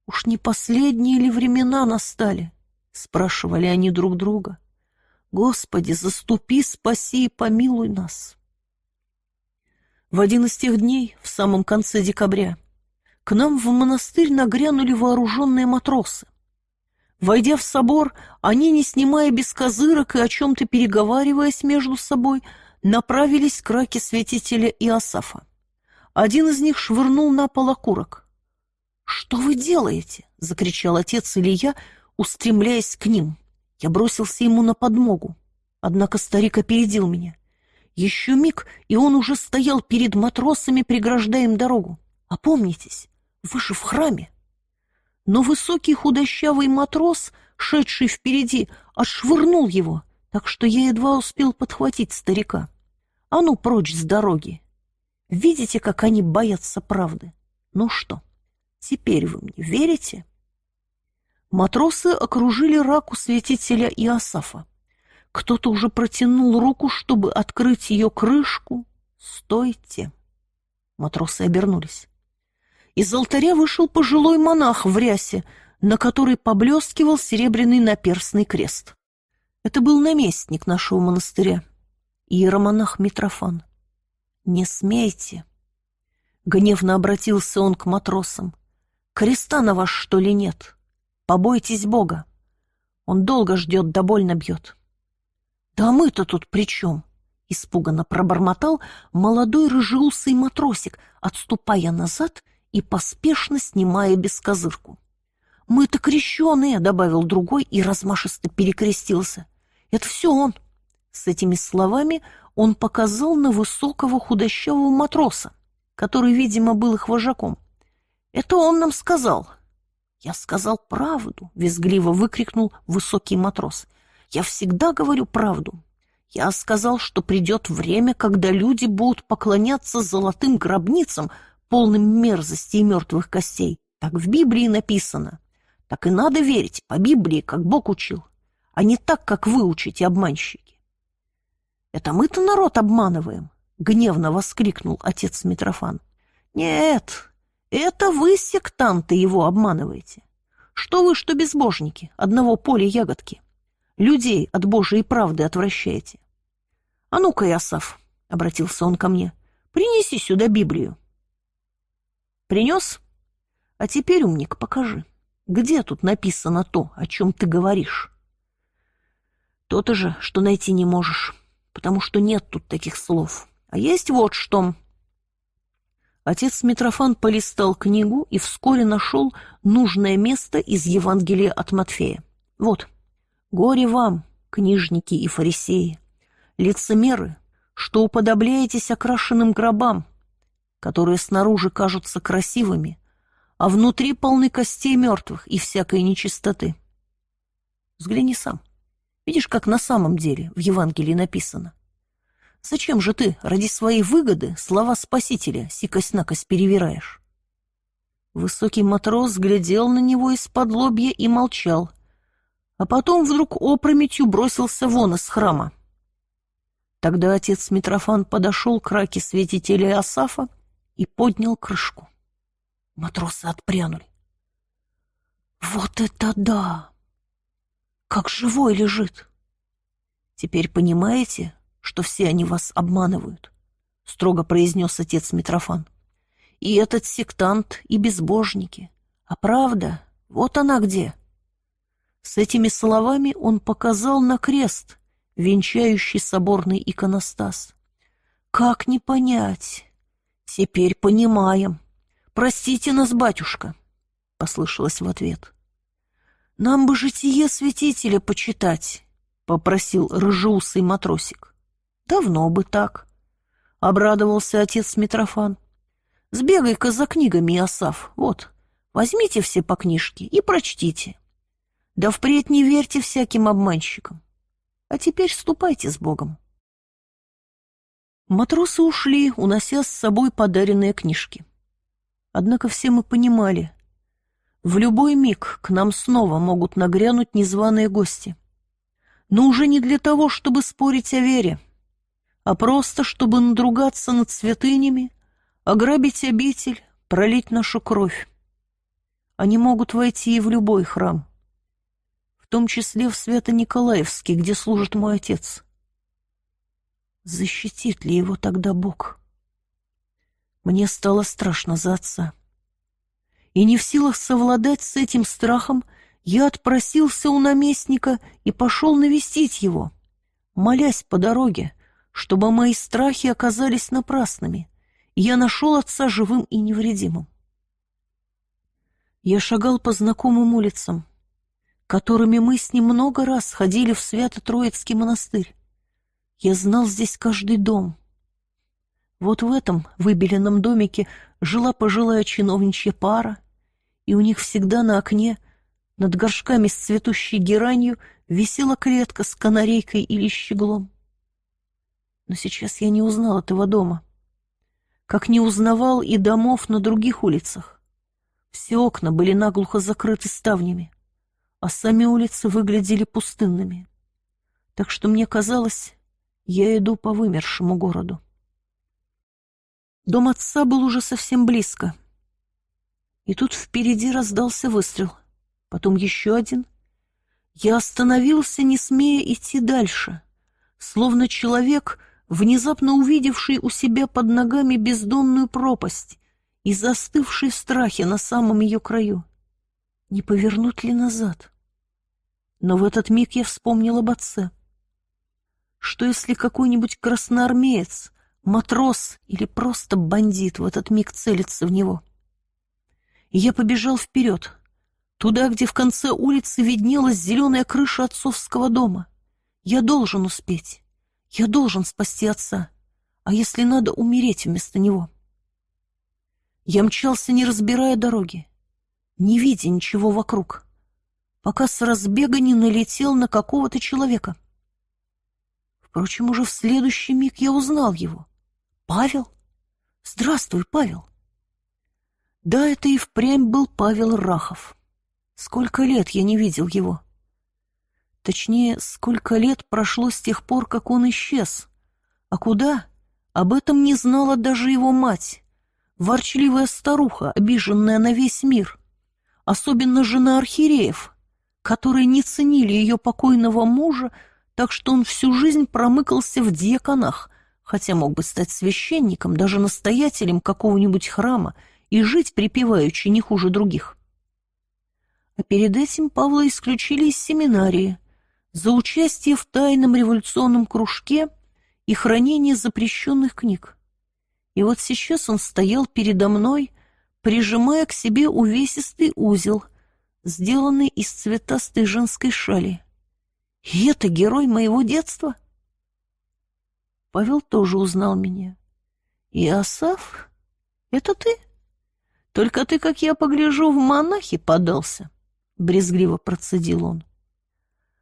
S1: Уж не последние ли времена настали? Спрашивали они друг друга. Господи, заступи, спаси и помилуй нас. В один из тех дней, в самом конце декабря, к нам в монастырь нагрянули вооруженные матросы. Войдя в собор, они, не снимая без козырок и о чем-то переговариваясь между собой, направились к раке святителя Иосафа. Один из них швырнул на пол окурок. «Что вы делаете?» — закричал отец Илья, устремляясь к ним. Я бросился ему на подмогу. Однако старик опередил меня. Еще миг, и он уже стоял перед матросами, преграждая им дорогу. Опомнитесь, вы же в храме. Но высокий худощавый матрос, шедший впереди, отшвырнул его, так что я едва успел подхватить старика. А ну прочь с дороги. Видите, как они боятся правды? Ну что, теперь вы мне верите? Матросы окружили раку святителя Иосафа. Кто-то уже протянул руку, чтобы открыть ее крышку. «Стойте!» Матросы обернулись. Из алтаря вышел пожилой монах в рясе, на которой поблескивал серебряный наперстный крест. Это был наместник нашего монастыря, иеромонах Митрофан. «Не смейте!» Гневно обратился он к матросам. «Креста на вас, что ли, нет? Побойтесь Бога. Он долго ждет, да больно бьет». «Да мы-то тут при чем?» — испуганно пробормотал молодой рыжеусый матросик, отступая назад и поспешно снимая бескозырку. «Мы-то крещеные», — добавил другой и размашисто перекрестился. «Это все он». С этими словами он показал на высокого худощавого матроса, который, видимо, был их вожаком. «Это он нам сказал». «Я сказал правду», — визгливо выкрикнул высокий матрос. «Я всегда говорю правду. Я сказал, что придет время, когда люди будут поклоняться золотым гробницам, полным мерзости и мертвых костей. Так в Библии написано. Так и надо верить по Библии, как Бог учил, а не так, как вы учите, обманщики. Это мы-то народ обманываем, гневно воскликнул отец Митрофан. Нет, это вы, сектанты, его обманываете. Что вы, что безбожники, одного поля ягодки. Людей от Божией правды отвращаете. А ну-ка, Иосаф, — обратился он ко мне, — принеси сюда Библию. Принес? А теперь, умник, покажи, где тут написано то, о чем ты говоришь? То-то же, что найти не можешь, потому что нет тут таких слов. А есть вот что. Отец Митрофан полистал книгу и вскоре нашел нужное место из Евангелия от Матфея. Вот. «Горе вам, книжники и фарисеи, лицемеры, что уподобляетесь окрашенным гробам, которые снаружи кажутся красивыми, а внутри полны костей мертвых и всякой нечистоты. Взгляни сам. Видишь, как на самом деле в Евангелии написано. Зачем же ты ради своей выгоды слова Спасителя сикость-накость перевираешь? Высокий матрос глядел на него из-под лобья и молчал, а потом вдруг опрометью бросился вон из храма. Тогда отец Митрофан подошел к раке святителя Асафа и поднял крышку. Матросы отпрянули. «Вот это да! Как живой лежит!» «Теперь понимаете, что все они вас обманывают?» — строго произнес отец Митрофан. «И этот сектант, и безбожники. А правда, вот она где!» С этими словами он показал на крест, венчающий соборный иконостас. «Как не понять?» «Теперь понимаем. Простите нас, батюшка», — послышалось в ответ. «Нам бы житие святителя почитать», — попросил рыжеусый матросик. «Давно бы так», — обрадовался отец Митрофан. «Сбегай-ка за книгами, Иосаф, вот, возьмите все по книжке и прочтите. Да впредь не верьте всяким обманщикам. А теперь ступайте с Богом». Матросы ушли, унося с собой подаренные книжки. Однако все мы понимали, в любой миг к нам снова могут нагрянуть незваные гости. Но уже не для того, чтобы спорить о вере, а просто чтобы надругаться над святынями, ограбить обитель, пролить нашу кровь. Они могут войти и в любой храм, в том числе в Свято-Николаевский, где служит мой отец. Защитит ли его тогда Бог? Мне стало страшно за отца. И не в силах совладать с этим страхом, я отпросился у наместника и пошел навестить его, молясь по дороге, чтобы мои страхи оказались напрасными, я нашел отца живым и невредимым. Я шагал по знакомым улицам, которыми мы с ним много раз ходили в Свято-Троицкий монастырь. Я знал здесь каждый дом. Вот в этом выбеленном домике жила пожилая чиновничья пара, и у них всегда на окне над горшками с цветущей геранью висела клетка с канарейкой или щеглом. Но сейчас я не узнал этого дома. Как не узнавал и домов на других улицах. Все окна были наглухо закрыты ставнями, а сами улицы выглядели пустынными. Так что мне казалось, я иду по вымершему городу. Дом отца был уже совсем близко. И тут впереди раздался выстрел, потом еще один. Я остановился, не смея идти дальше, словно человек, внезапно увидевший у себя под ногами бездонную пропасть и застывший в страхе на самом ее краю. Не повернуть ли назад? Но в этот миг я вспомнил об отце. Что если какой-нибудь красноармеец, матрос или просто бандит в этот миг целится в него? Я побежал вперед, туда, где в конце улицы виднелась зеленая крыша отцовского дома. Я должен успеть. Я должен спасти отца, а если надо, умереть вместо него. Я мчался, не разбирая дороги, не видя ничего вокруг, пока с разбега не налетел на какого-то человека. Впрочем, уже в следующий миг я узнал его. Павел? Здравствуй, Павел. Да, это и впрямь был Павел Рахов. Сколько лет я не видел его. Точнее, сколько лет прошло с тех пор, как он исчез. А куда? Об этом не знала даже его мать. Ворчливая старуха, обиженная на весь мир. Особенно жена архиереев, которые не ценили ее покойного мужа, так что он всю жизнь промыкался в диаконах, хотя мог бы стать священником, даже настоятелем какого-нибудь храма и жить припеваючи не хуже других. А перед этим Павла исключили из семинарии, за участие в тайном революционном кружке и хранение запрещенных книг. И вот сейчас он стоял передо мной, прижимая к себе увесистый узел, сделанный из цветастой женской шали. И это герой моего детства? Павел тоже узнал меня. И Асаф, это ты? Только ты, как я погляжу, в монахи подался, — брезгливо процедил он.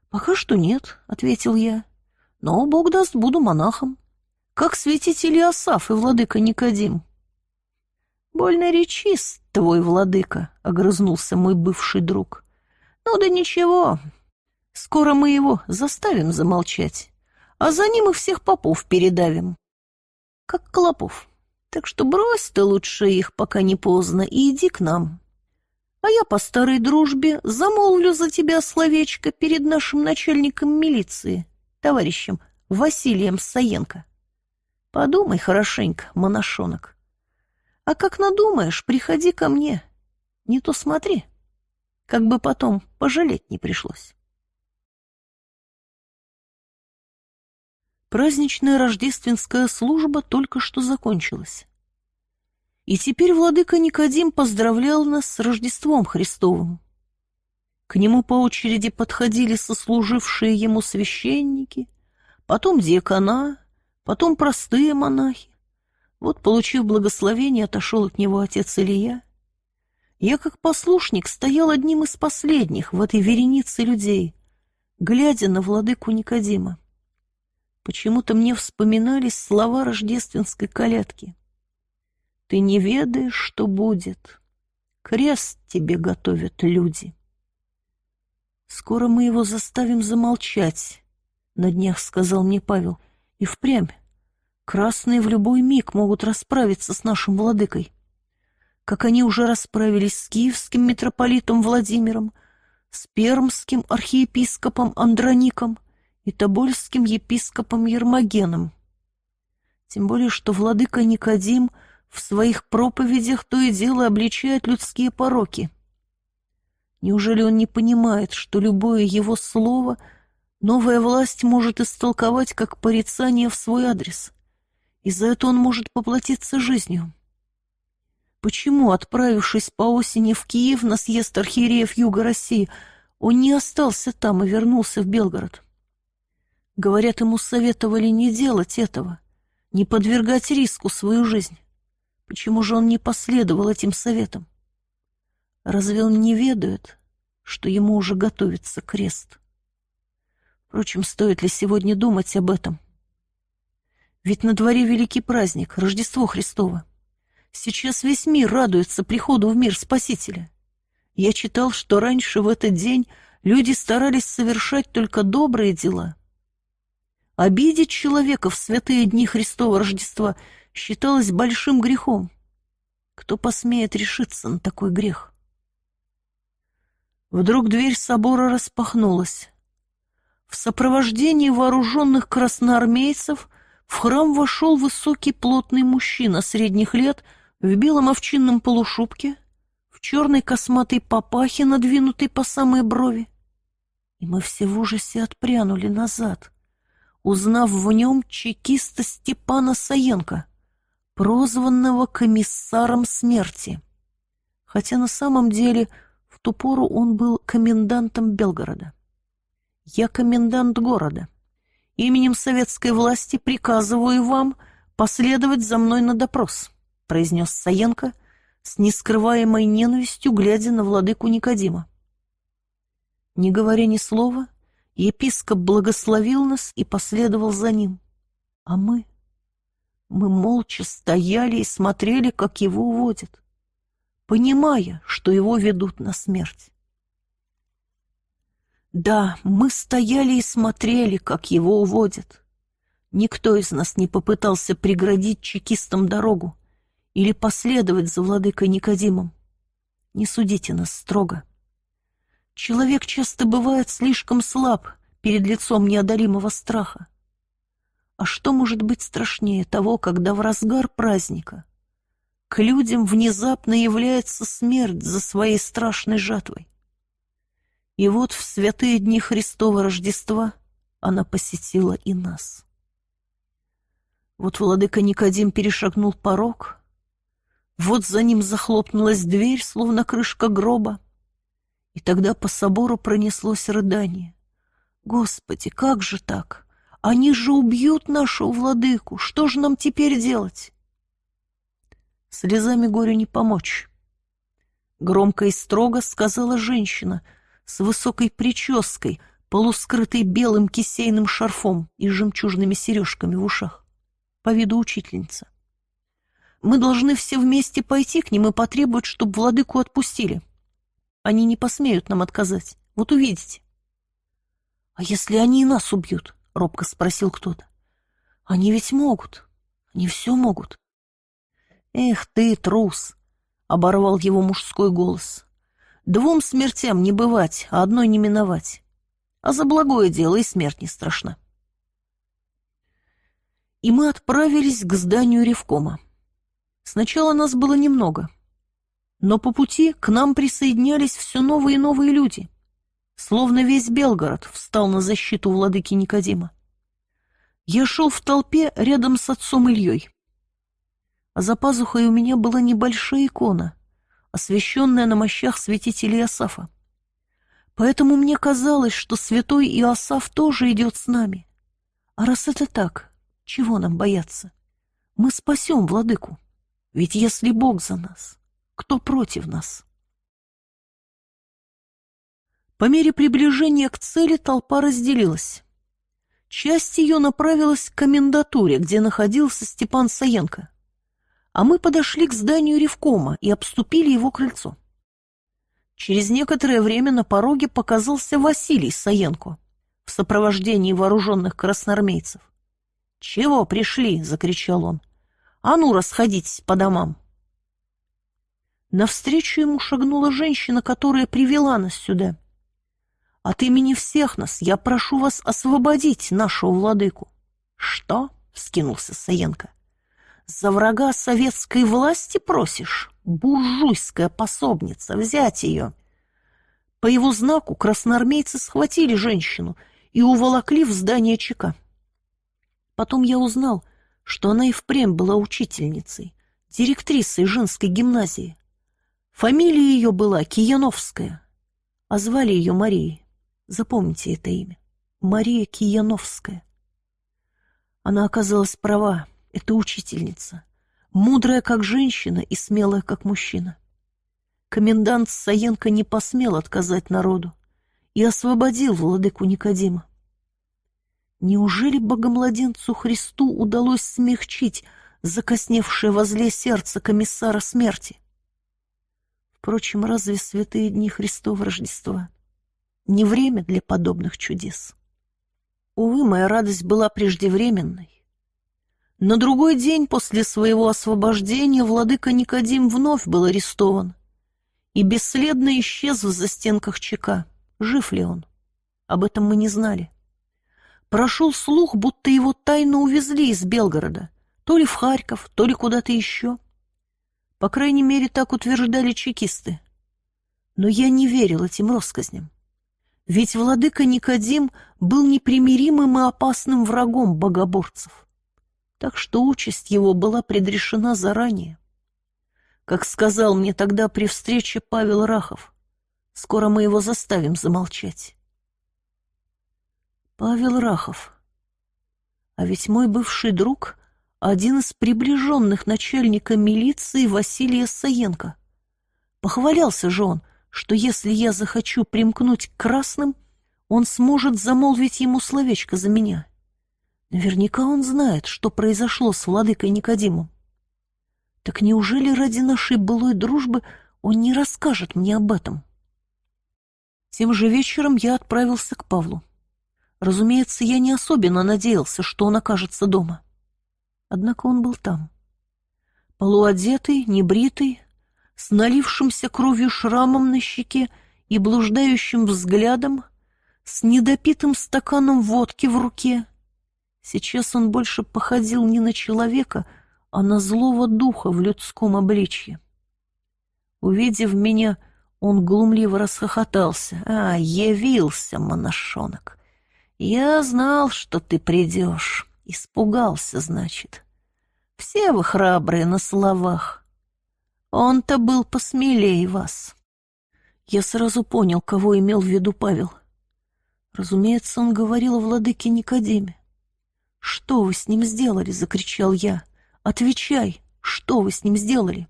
S1: «Пока что нет», — ответил я. «Но, Бог даст, буду монахом. Как святитель Иосаф и владыка Никодим». «Больно речист твой владыка», — огрызнулся мой бывший друг. «Ну да ничего, скоро мы его заставим замолчать, а за ним и всех попов передавим. Как клопов. Так что брось ты лучше их, пока не поздно, и иди к нам» а я по старой дружбе замолвлю за тебя словечко перед нашим начальником милиции, товарищем Василием Саенко. Подумай хорошенько, монашонок. А как надумаешь, приходи ко мне. Не то смотри, как бы потом пожалеть не пришлось. Праздничная рождественская служба только что закончилась. И теперь владыка Никодим поздравлял нас с Рождеством Христовым. К нему по очереди подходили сослужившие ему священники, потом диакона, потом простые монахи. Вот, получив благословение, отошел от него отец Илья. Я, как послушник, стоял одним из последних в этой веренице людей, глядя на владыку Никодима. Почему-то мне вспоминались слова рождественской колядки. Ты не ведаешь, что будет. Крест тебе готовят люди. Скоро мы его заставим замолчать, — на днях сказал мне Павел. И впрямь. Красные в любой миг могут расправиться с нашим владыкой, как они уже расправились с киевским митрополитом Владимиром, с пермским архиепископом Андроником и тобольским епископом Ермогеном. Тем более, что владыка Никодим в своих проповедях то и дело обличает людские пороки. Неужели он не понимает, что любое его слово новая власть может истолковать как порицание в свой адрес, и за это он может поплатиться жизнью? Почему, отправившись по осени в Киев на съезд архиереев Юга России, он не остался там и вернулся в Белгород? Говорят, ему советовали не делать этого, не подвергать риску свою жизнь. Почему же он не последовал этим советам? Разве он не ведает, что ему уже готовится крест? Впрочем, стоит ли сегодня думать об этом? Ведь на дворе великий праздник, Рождество Христово. Сейчас весь мир радуется приходу в мир Спасителя. Я читал, что раньше в этот день люди старались совершать только добрые дела. Обидеть человека в святые дни Христова Рождества считалось большим грехом. Кто посмеет решиться на такой грех? Вдруг дверь собора распахнулась. В сопровождении вооруженных красноармейцев в храм вошел высокий плотный мужчина средних лет в белом овчинном полушубке, в черной косматой папахе, надвинутой по самой брови. И мы все в ужасе отпрянули назад, узнав в нем чекиста Степана Саенко, прозванного комиссаром смерти. Хотя на самом деле в ту пору он был комендантом Белгорода. Я комендант города. Именем советской власти приказываю вам последовать за мной на допрос произнес Саенко с нескрываемой ненавистью, глядя на владыку Никодима. Не говоря ни слова, епископ благословил нас и последовал за ним. А мы... Мы молча стояли и смотрели, как его уводят, понимая, что его ведут на смерть. Да, мы стояли и смотрели, как его уводят. Никто из нас не попытался преградить чекистам дорогу, или последовать за владыкой Никодимом. Не судите нас строго. Человек часто бывает слишком слаб перед лицом неодолимого страха. А что может быть страшнее того, когда в разгар праздника к людям внезапно является смерть за своей страшной жатвой? И вот в святые дни Христова Рождества она посетила и нас. Вот владыка Никодим перешагнул порог — вот за ним захлопнулась дверь, словно крышка гроба. И тогда по собору пронеслось рыдание. Господи, как же так? Они же убьют нашу владыку. Что же нам теперь делать? Слезами горю не помочь. Громко и строго сказала женщина с высокой прической, полускрытой белым кисейным шарфом и жемчужными сережками в ушах. По виду учительница. Мы должны все вместе пойти к ним и потребовать, чтобы владыку отпустили. Они не посмеют нам отказать. Вот увидите. — А если они и нас убьют? — робко спросил кто-то. — Они ведь могут. Они все могут. — Эх ты, трус! — оборвал его мужской голос. — Двум смертям не бывать, а одной не миновать. А за благое дело и смерть не страшна. И мы отправились к зданию Ревкома. Сначала нас было немного, но по пути к нам присоединялись все новые и новые люди. Словно весь Белгород встал на защиту владыки Никодима. Я шел в толпе рядом с отцом Ильей. А за пазухой у меня была небольшая икона, освященная на мощах святителей Иосафа. Поэтому мне казалось, что святой Иосаф тоже идет с нами. А раз это так, чего нам бояться? Мы спасем владыку. Ведь если Бог за нас, кто против нас? По мере приближения к цели толпа разделилась. Часть ее направилась к комендатуре, где находился Степан Саенко. А мы подошли к зданию Ревкома и обступили его крыльцо. Через некоторое время на пороге показался Василий Саенко в сопровождении вооруженных красноармейцев. «Чего пришли?» — закричал он. «А ну, расходитесь по домам!» Навстречу ему шагнула женщина, которая привела нас сюда. «От имени всех нас я прошу вас освободить нашего владыку». «Что?» — вскинулся Саенко. «За врага советской власти просишь? Буржуйская пособница, взять ее!» По его знаку красноармейцы схватили женщину и уволокли в здание ЧК. Потом я узнал, что она и впрямь была учительницей, директрисой женской гимназии. Фамилия ее была Кияновская, а звали ее Марией. Запомните это имя. Мария Кияновская. Она оказалась права, это учительница, мудрая как женщина и смелая как мужчина. Комендант Саенко не посмел отказать народу и освободил владыку Никодима. Неужели богомладенцу Христу удалось смягчить закосневшее возле сердца комиссара смерти? Впрочем, разве святые дни Христова Рождества не время для подобных чудес? Увы, моя радость была преждевременной. На другой день после своего освобождения владыка Никодим вновь был арестован и бесследно исчез в застенках ЧК. Жив ли он? Об этом мы не знали. Прошел слух, будто его тайно увезли из Белгорода, то ли в Харьков, то ли куда-то еще. По крайней мере, так утверждали чекисты. Но я не верил этим россказням. Ведь владыка Никодим был непримиримым и опасным врагом богоборцев. Так что участь его была предрешена заранее. Как сказал мне тогда при встрече Павел Рахов, скоро мы его заставим замолчать. Павел Рахов. А ведь мой бывший друг — один из приближенных начальника милиции Василия Саенко. Похвалялся же он, что если я захочу примкнуть к красным, он сможет замолвить ему словечко за меня. Наверняка он знает, что произошло с владыкой Никодимом. Так неужели ради нашей былой дружбы он не расскажет мне об этом? Тем же вечером я отправился к Павлу. Разумеется, я не особенно надеялся, что он окажется дома. Однако он был там. Полуодетый, небритый, с налившимся кровью шрамом на щеке и блуждающим взглядом, с недопитым стаканом водки в руке. Сейчас он больше походил не на человека, а на злого духа в людском обличье. Увидев меня, он глумливо расхохотался. «А, явился, монашонок! Я знал, что ты придешь. Испугался, значит. Все вы храбрые на словах. Он-то был посмелее вас. Я сразу понял, кого имел в виду Павел. Разумеется, он говорил о владыке Никодиме. «Что вы с ним сделали?» — закричал я. «Отвечай, что вы с ним сделали?»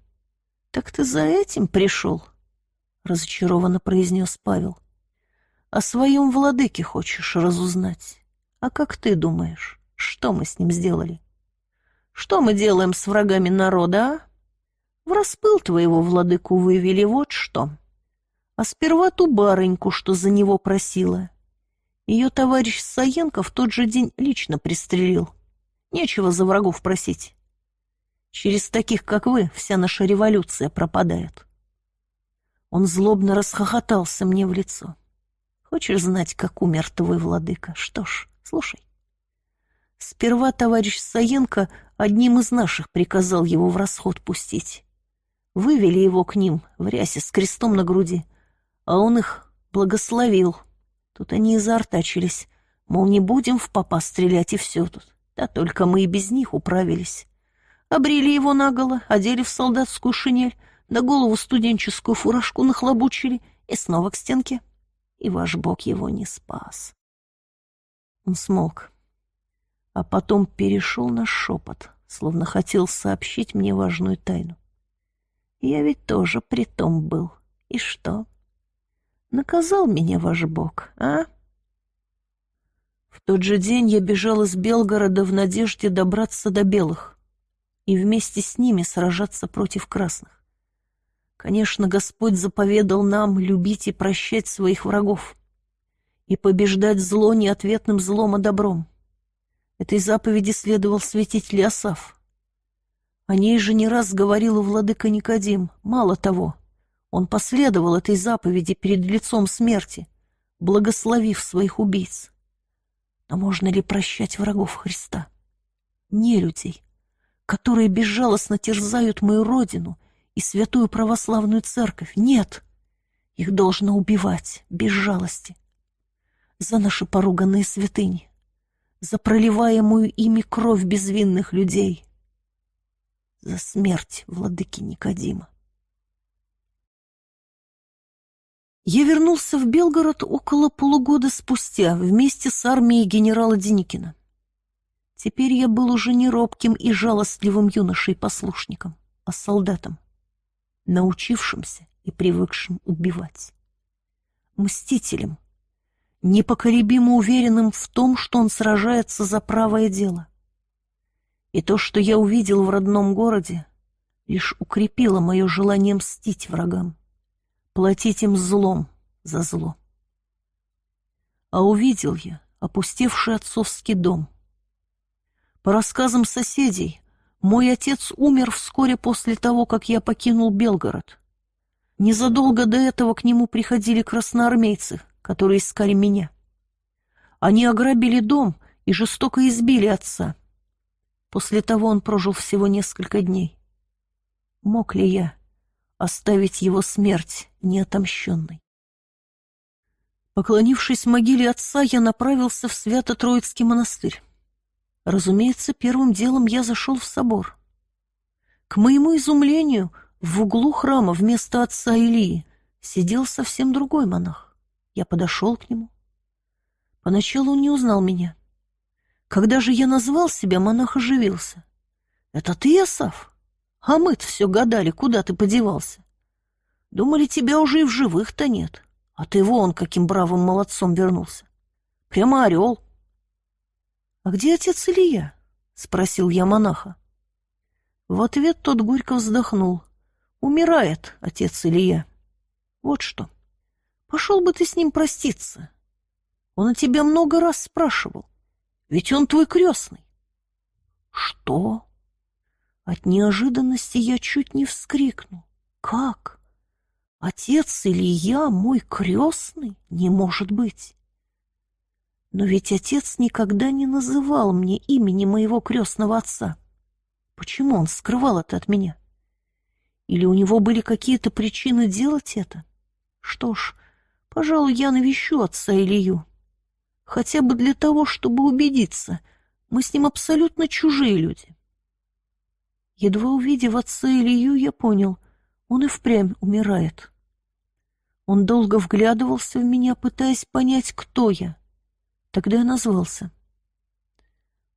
S1: «Так ты за этим пришел?» — разочарованно произнес Павел. О своем владыке хочешь разузнать. А как ты думаешь, что мы с ним сделали? Что мы делаем с врагами народа, а? В распыл твоего владыку вывели вот что. А сперва ту барыньку, что за него просила. Ее товарищ Саенко в тот же день лично пристрелил. Нечего за врагов просить. Через таких, как вы, вся наша революция пропадает. Он злобно расхохотался мне в лицо. Хочешь знать, как умер твой владыка? Что ж, слушай. Сперва товарищ Саенко одним из наших приказал его в расход пустить. Вывели его к ним в рясе с крестом на груди, а он их благословил. Тут они и заортачились, мол, не будем в попа стрелять и все тут. Да только мы и без них управились. Обрели его наголо, одели в солдатскую шинель, на голову студенческую фуражку нахлобучили и снова к стенке и ваш Бог его не спас. Он смолк, а потом перешел на шепот, словно хотел сообщить мне важную тайну. Я ведь тоже при том был. И что? Наказал меня ваш Бог, а? В тот же день я бежал из Белгорода в надежде добраться до белых и вместе с ними сражаться против красных. Конечно, Господь заповедал нам любить и прощать своих врагов и побеждать зло не ответным злом, а добром. Этой заповеди следовал святитель Асав. О ней же не раз говорил владыка Никодим. Мало того, он последовал этой заповеди перед лицом смерти, благословив своих убийц. Но можно ли прощать врагов Христа? Не людей, которые безжалостно терзают мою родину и святую православную церковь. Нет, их должно убивать без жалости. За наши поруганные святыни, за проливаемую ими кровь безвинных людей, за смерть владыки Никодима. Я вернулся в Белгород около полугода спустя вместе с армией генерала Деникина. Теперь я был уже не робким и жалостливым юношей-послушником, а солдатом, научившимся и привыкшим убивать. Мстителем, непоколебимо уверенным в том, что он сражается за правое дело. И то, что я увидел в родном городе, лишь укрепило мое желание мстить врагам платить им злом за зло. А увидел я опустевший отцовский дом. По рассказам соседей, мой отец умер вскоре после того, как я покинул Белгород. Незадолго до этого к нему приходили красноармейцы, которые искали меня. Они ограбили дом и жестоко избили отца. После того он прожил всего несколько дней. Мог ли я оставить его смерть неотомщенной. Поклонившись могиле отца, я направился в Свято-Троицкий монастырь. Разумеется, первым делом я зашел в собор. К моему изумлению, в углу храма вместо отца Илии сидел совсем другой монах. Я подошел к нему. Поначалу он не узнал меня. Когда же я назвал себя, монах оживился. «Это ты, Асав?» А мы-то все гадали, куда ты подевался. Думали, тебя уже и в живых-то нет. А ты вон каким бравым молодцом вернулся. Прямо орел. — А где отец Илья? — спросил я монаха. В ответ тот горько вздохнул. Умирает отец Илья. Вот что. Пошел бы ты с ним проститься. Он о тебе много раз спрашивал. Ведь он твой крестный. Что? От неожиданности я чуть не вскрикнул. Как? Отец или я, мой крестный? Не может быть. Но ведь отец никогда не называл мне имени моего крестного отца. Почему он скрывал это от меня? Или у него были какие-то причины делать это? Что ж, пожалуй, я навещу отца Илью. Хотя бы для того, чтобы убедиться, мы с ним абсолютно чужие люди. Едва увидев отца Илью, я понял, он и впрямь умирает. Он долго вглядывался в меня, пытаясь понять, кто я. Тогда я назвался.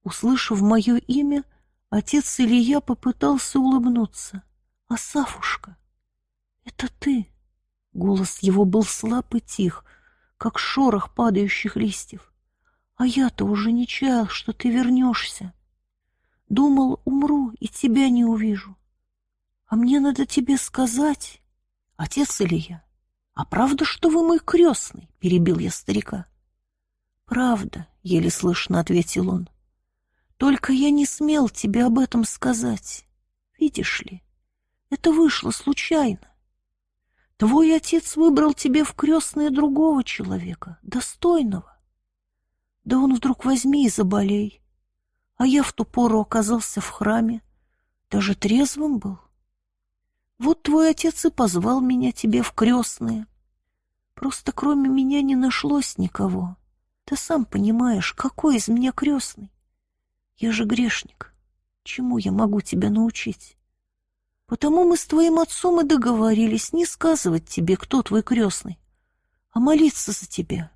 S1: Услышав мое имя, отец Илья попытался улыбнуться. «Асафушка, это ты!» Голос его был слаб и тих, как шорох падающих листьев. «А я-то уже не чаял, что ты вернешься!» Думал, умру и тебя не увижу. А мне надо тебе сказать, отец Илья, а правда, что вы мой крестный? Перебил я старика. Правда, еле слышно ответил он. Только я не смел тебе об этом сказать. Видишь ли, это вышло случайно. Твой отец выбрал тебе в крестное другого человека, достойного. Да он вдруг возьми и заболей, а я в ту пору оказался в храме, даже трезвым был. Вот твой отец и позвал меня тебе в крестные. Просто кроме меня не нашлось никого. Ты сам понимаешь, какой из меня крестный. Я же грешник. Чему я могу тебя научить? Потому мы с твоим отцом и договорились не сказывать тебе, кто твой крестный, а молиться за тебя.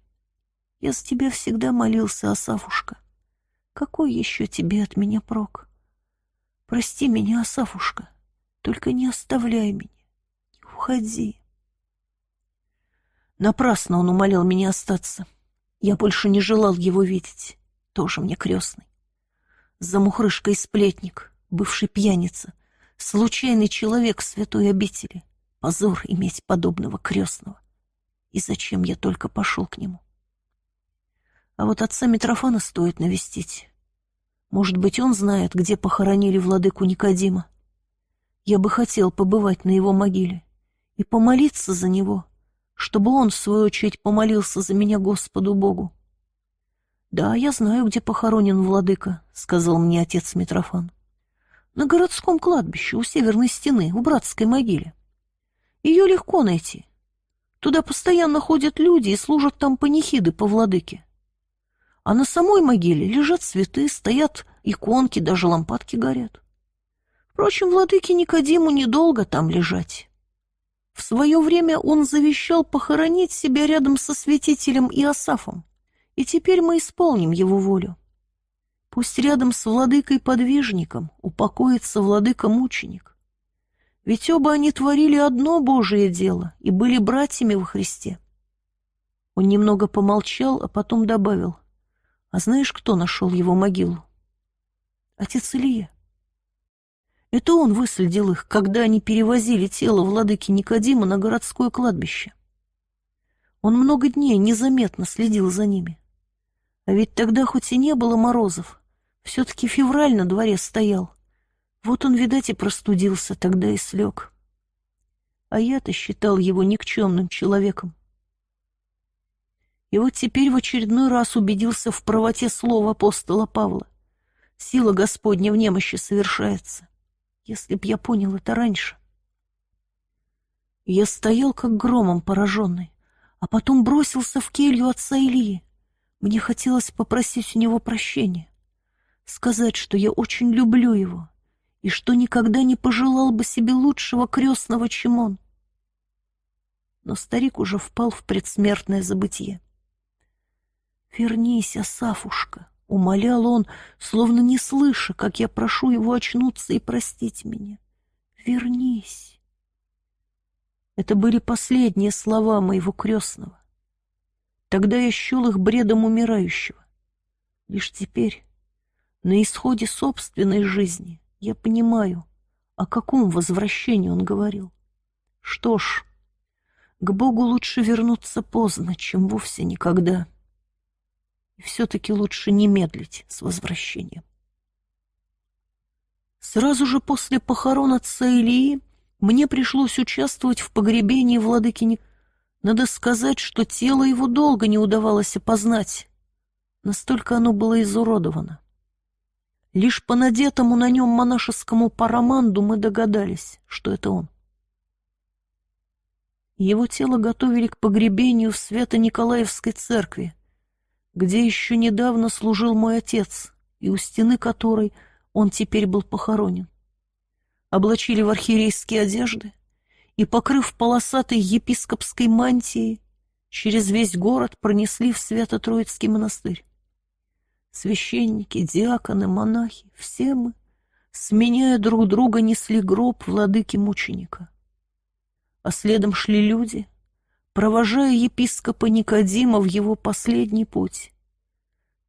S1: Я за тебя всегда молился, Асафушка. Какой еще тебе от меня прок? Прости меня, Асафушка, только не оставляй меня, не уходи. Напрасно он умолял меня остаться. Я больше не желал его видеть, тоже мне крестный. Замухрышка и сплетник, бывший пьяница, случайный человек в святой обители. Позор иметь подобного крестного. И зачем я только пошел к нему? А вот отца Митрофана стоит навестить. Может быть, он знает, где похоронили владыку Никодима. Я бы хотел побывать на его могиле и помолиться за него, чтобы он, в свою очередь, помолился за меня Господу Богу. «Да, я знаю, где похоронен владыка», — сказал мне отец Митрофан. «На городском кладбище, у северной стены, у братской могиле. Ее легко найти. Туда постоянно ходят люди и служат там панихиды по владыке. А на самой могиле лежат цветы, стоят иконки, даже лампадки горят. Впрочем, владыке Никодиму недолго там лежать. В свое время он завещал похоронить себя рядом со святителем Иосафом, и теперь мы исполним его волю. Пусть рядом с владыкой-подвижником упокоится владыка-мученик. Ведь оба они творили одно Божие дело и были братьями во Христе. Он немного помолчал, а потом добавил, «А знаешь, кто нашел его могилу?» «Отец Илья». Это он выследил их, когда они перевозили тело владыки Никодима на городское кладбище. Он много дней незаметно следил за ними. А ведь тогда хоть и не было морозов, все-таки февраль на дворе стоял. Вот он, видать, и простудился тогда и слег. А я-то считал его никчемным человеком. И вот теперь в очередной раз убедился в правоте слова апостола Павла. Сила Господня в немощи совершается. Если б я понял это раньше. Я стоял как громом пораженный, а потом бросился в келью отца Ильи. Мне хотелось попросить у него прощения, сказать, что я очень люблю его и что никогда не пожелал бы себе лучшего крестного, чем он. Но старик уже впал в предсмертное забытье. «Вернись, Асафушка!» — умолял он, словно не слыша, как я прошу его очнуться и простить меня. «Вернись!» Это были последние слова моего крестного. Тогда я счел их бредом умирающего. Лишь теперь, на исходе собственной жизни, я понимаю, о каком возвращении он говорил. Что ж, к Богу лучше вернуться поздно, чем вовсе никогда. И все-таки лучше не медлить с возвращением. Сразу же после похорон отца Илии мне пришлось участвовать в погребении владыки Ник... Надо сказать, что тело его долго не удавалось опознать. Настолько оно было изуродовано. Лишь по надетому на нем монашескому параманду мы догадались, что это он. Его тело готовили к погребению в Свято-Николаевской церкви, где еще недавно служил мой отец, и у стены которой он теперь был похоронен. Облачили в архиерейские одежды и, покрыв полосатой епископской мантией, через весь город пронесли в Свято-Троицкий монастырь. Священники, диаконы, монахи, все мы, сменяя друг друга, несли гроб владыки-мученика. А следом шли люди, провожая епископа Никодима в его последний путь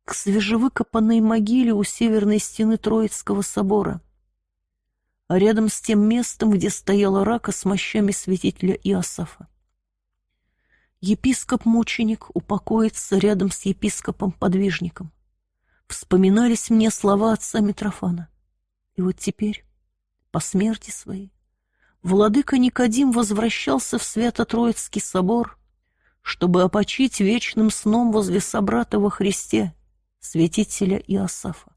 S1: к свежевыкопанной могиле у северной стены Троицкого собора, а рядом с тем местом, где стояла рака с мощами святителя Иосафа. Епископ-мученик упокоится рядом с епископом-подвижником вспоминались мне слова отца Митрофана. И вот теперь, по смерти своей, владыка Никодим возвращался в Свято-Троицкий собор, чтобы опочить вечным сном возле собрата во Христе, святителя Иосафа.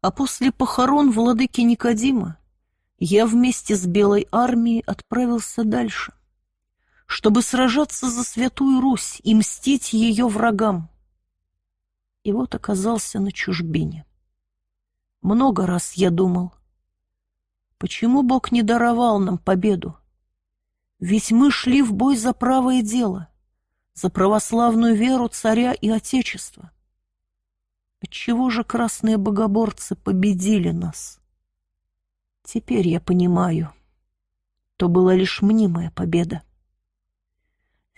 S1: А после похорон владыки Никодима я вместе с Белой армией отправился дальше, чтобы сражаться за Святую Русь и мстить ее врагам и вот оказался на чужбине. Много раз я думал, почему Бог не даровал нам победу? Ведь мы шли в бой за правое дело, за православную веру царя и отечества. Отчего же красные богоборцы победили нас? Теперь я понимаю, то была лишь мнимая победа.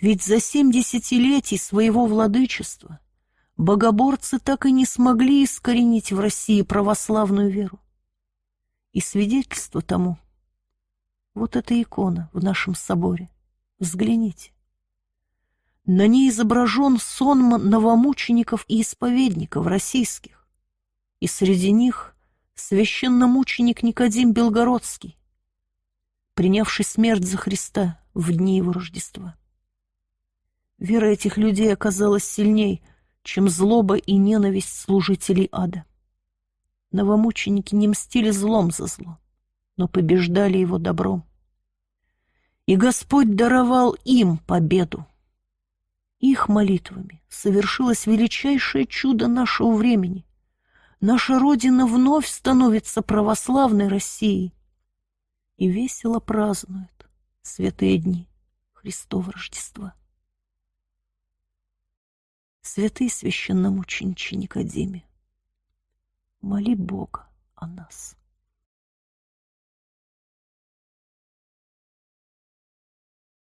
S1: Ведь за семь десятилетий своего владычества богоборцы так и не смогли искоренить в России православную веру. И свидетельство тому — вот эта икона в нашем соборе. Взгляните. На ней изображен сон новомучеников и исповедников российских. и среди них священномученик Никодим Белгородский, принявший смерть за Христа в дни его Рождества. Вера этих людей оказалась сильней, чем злоба и ненависть служителей ада. Новомученики не мстили злом за зло, но побеждали его добром. И Господь даровал им победу. Их молитвами совершилось величайшее чудо нашего времени. Наша Родина вновь становится православной Россией и весело празднует святые дни Христова Рождества. Святый священномучениче Никодиме, моли Бога о нас.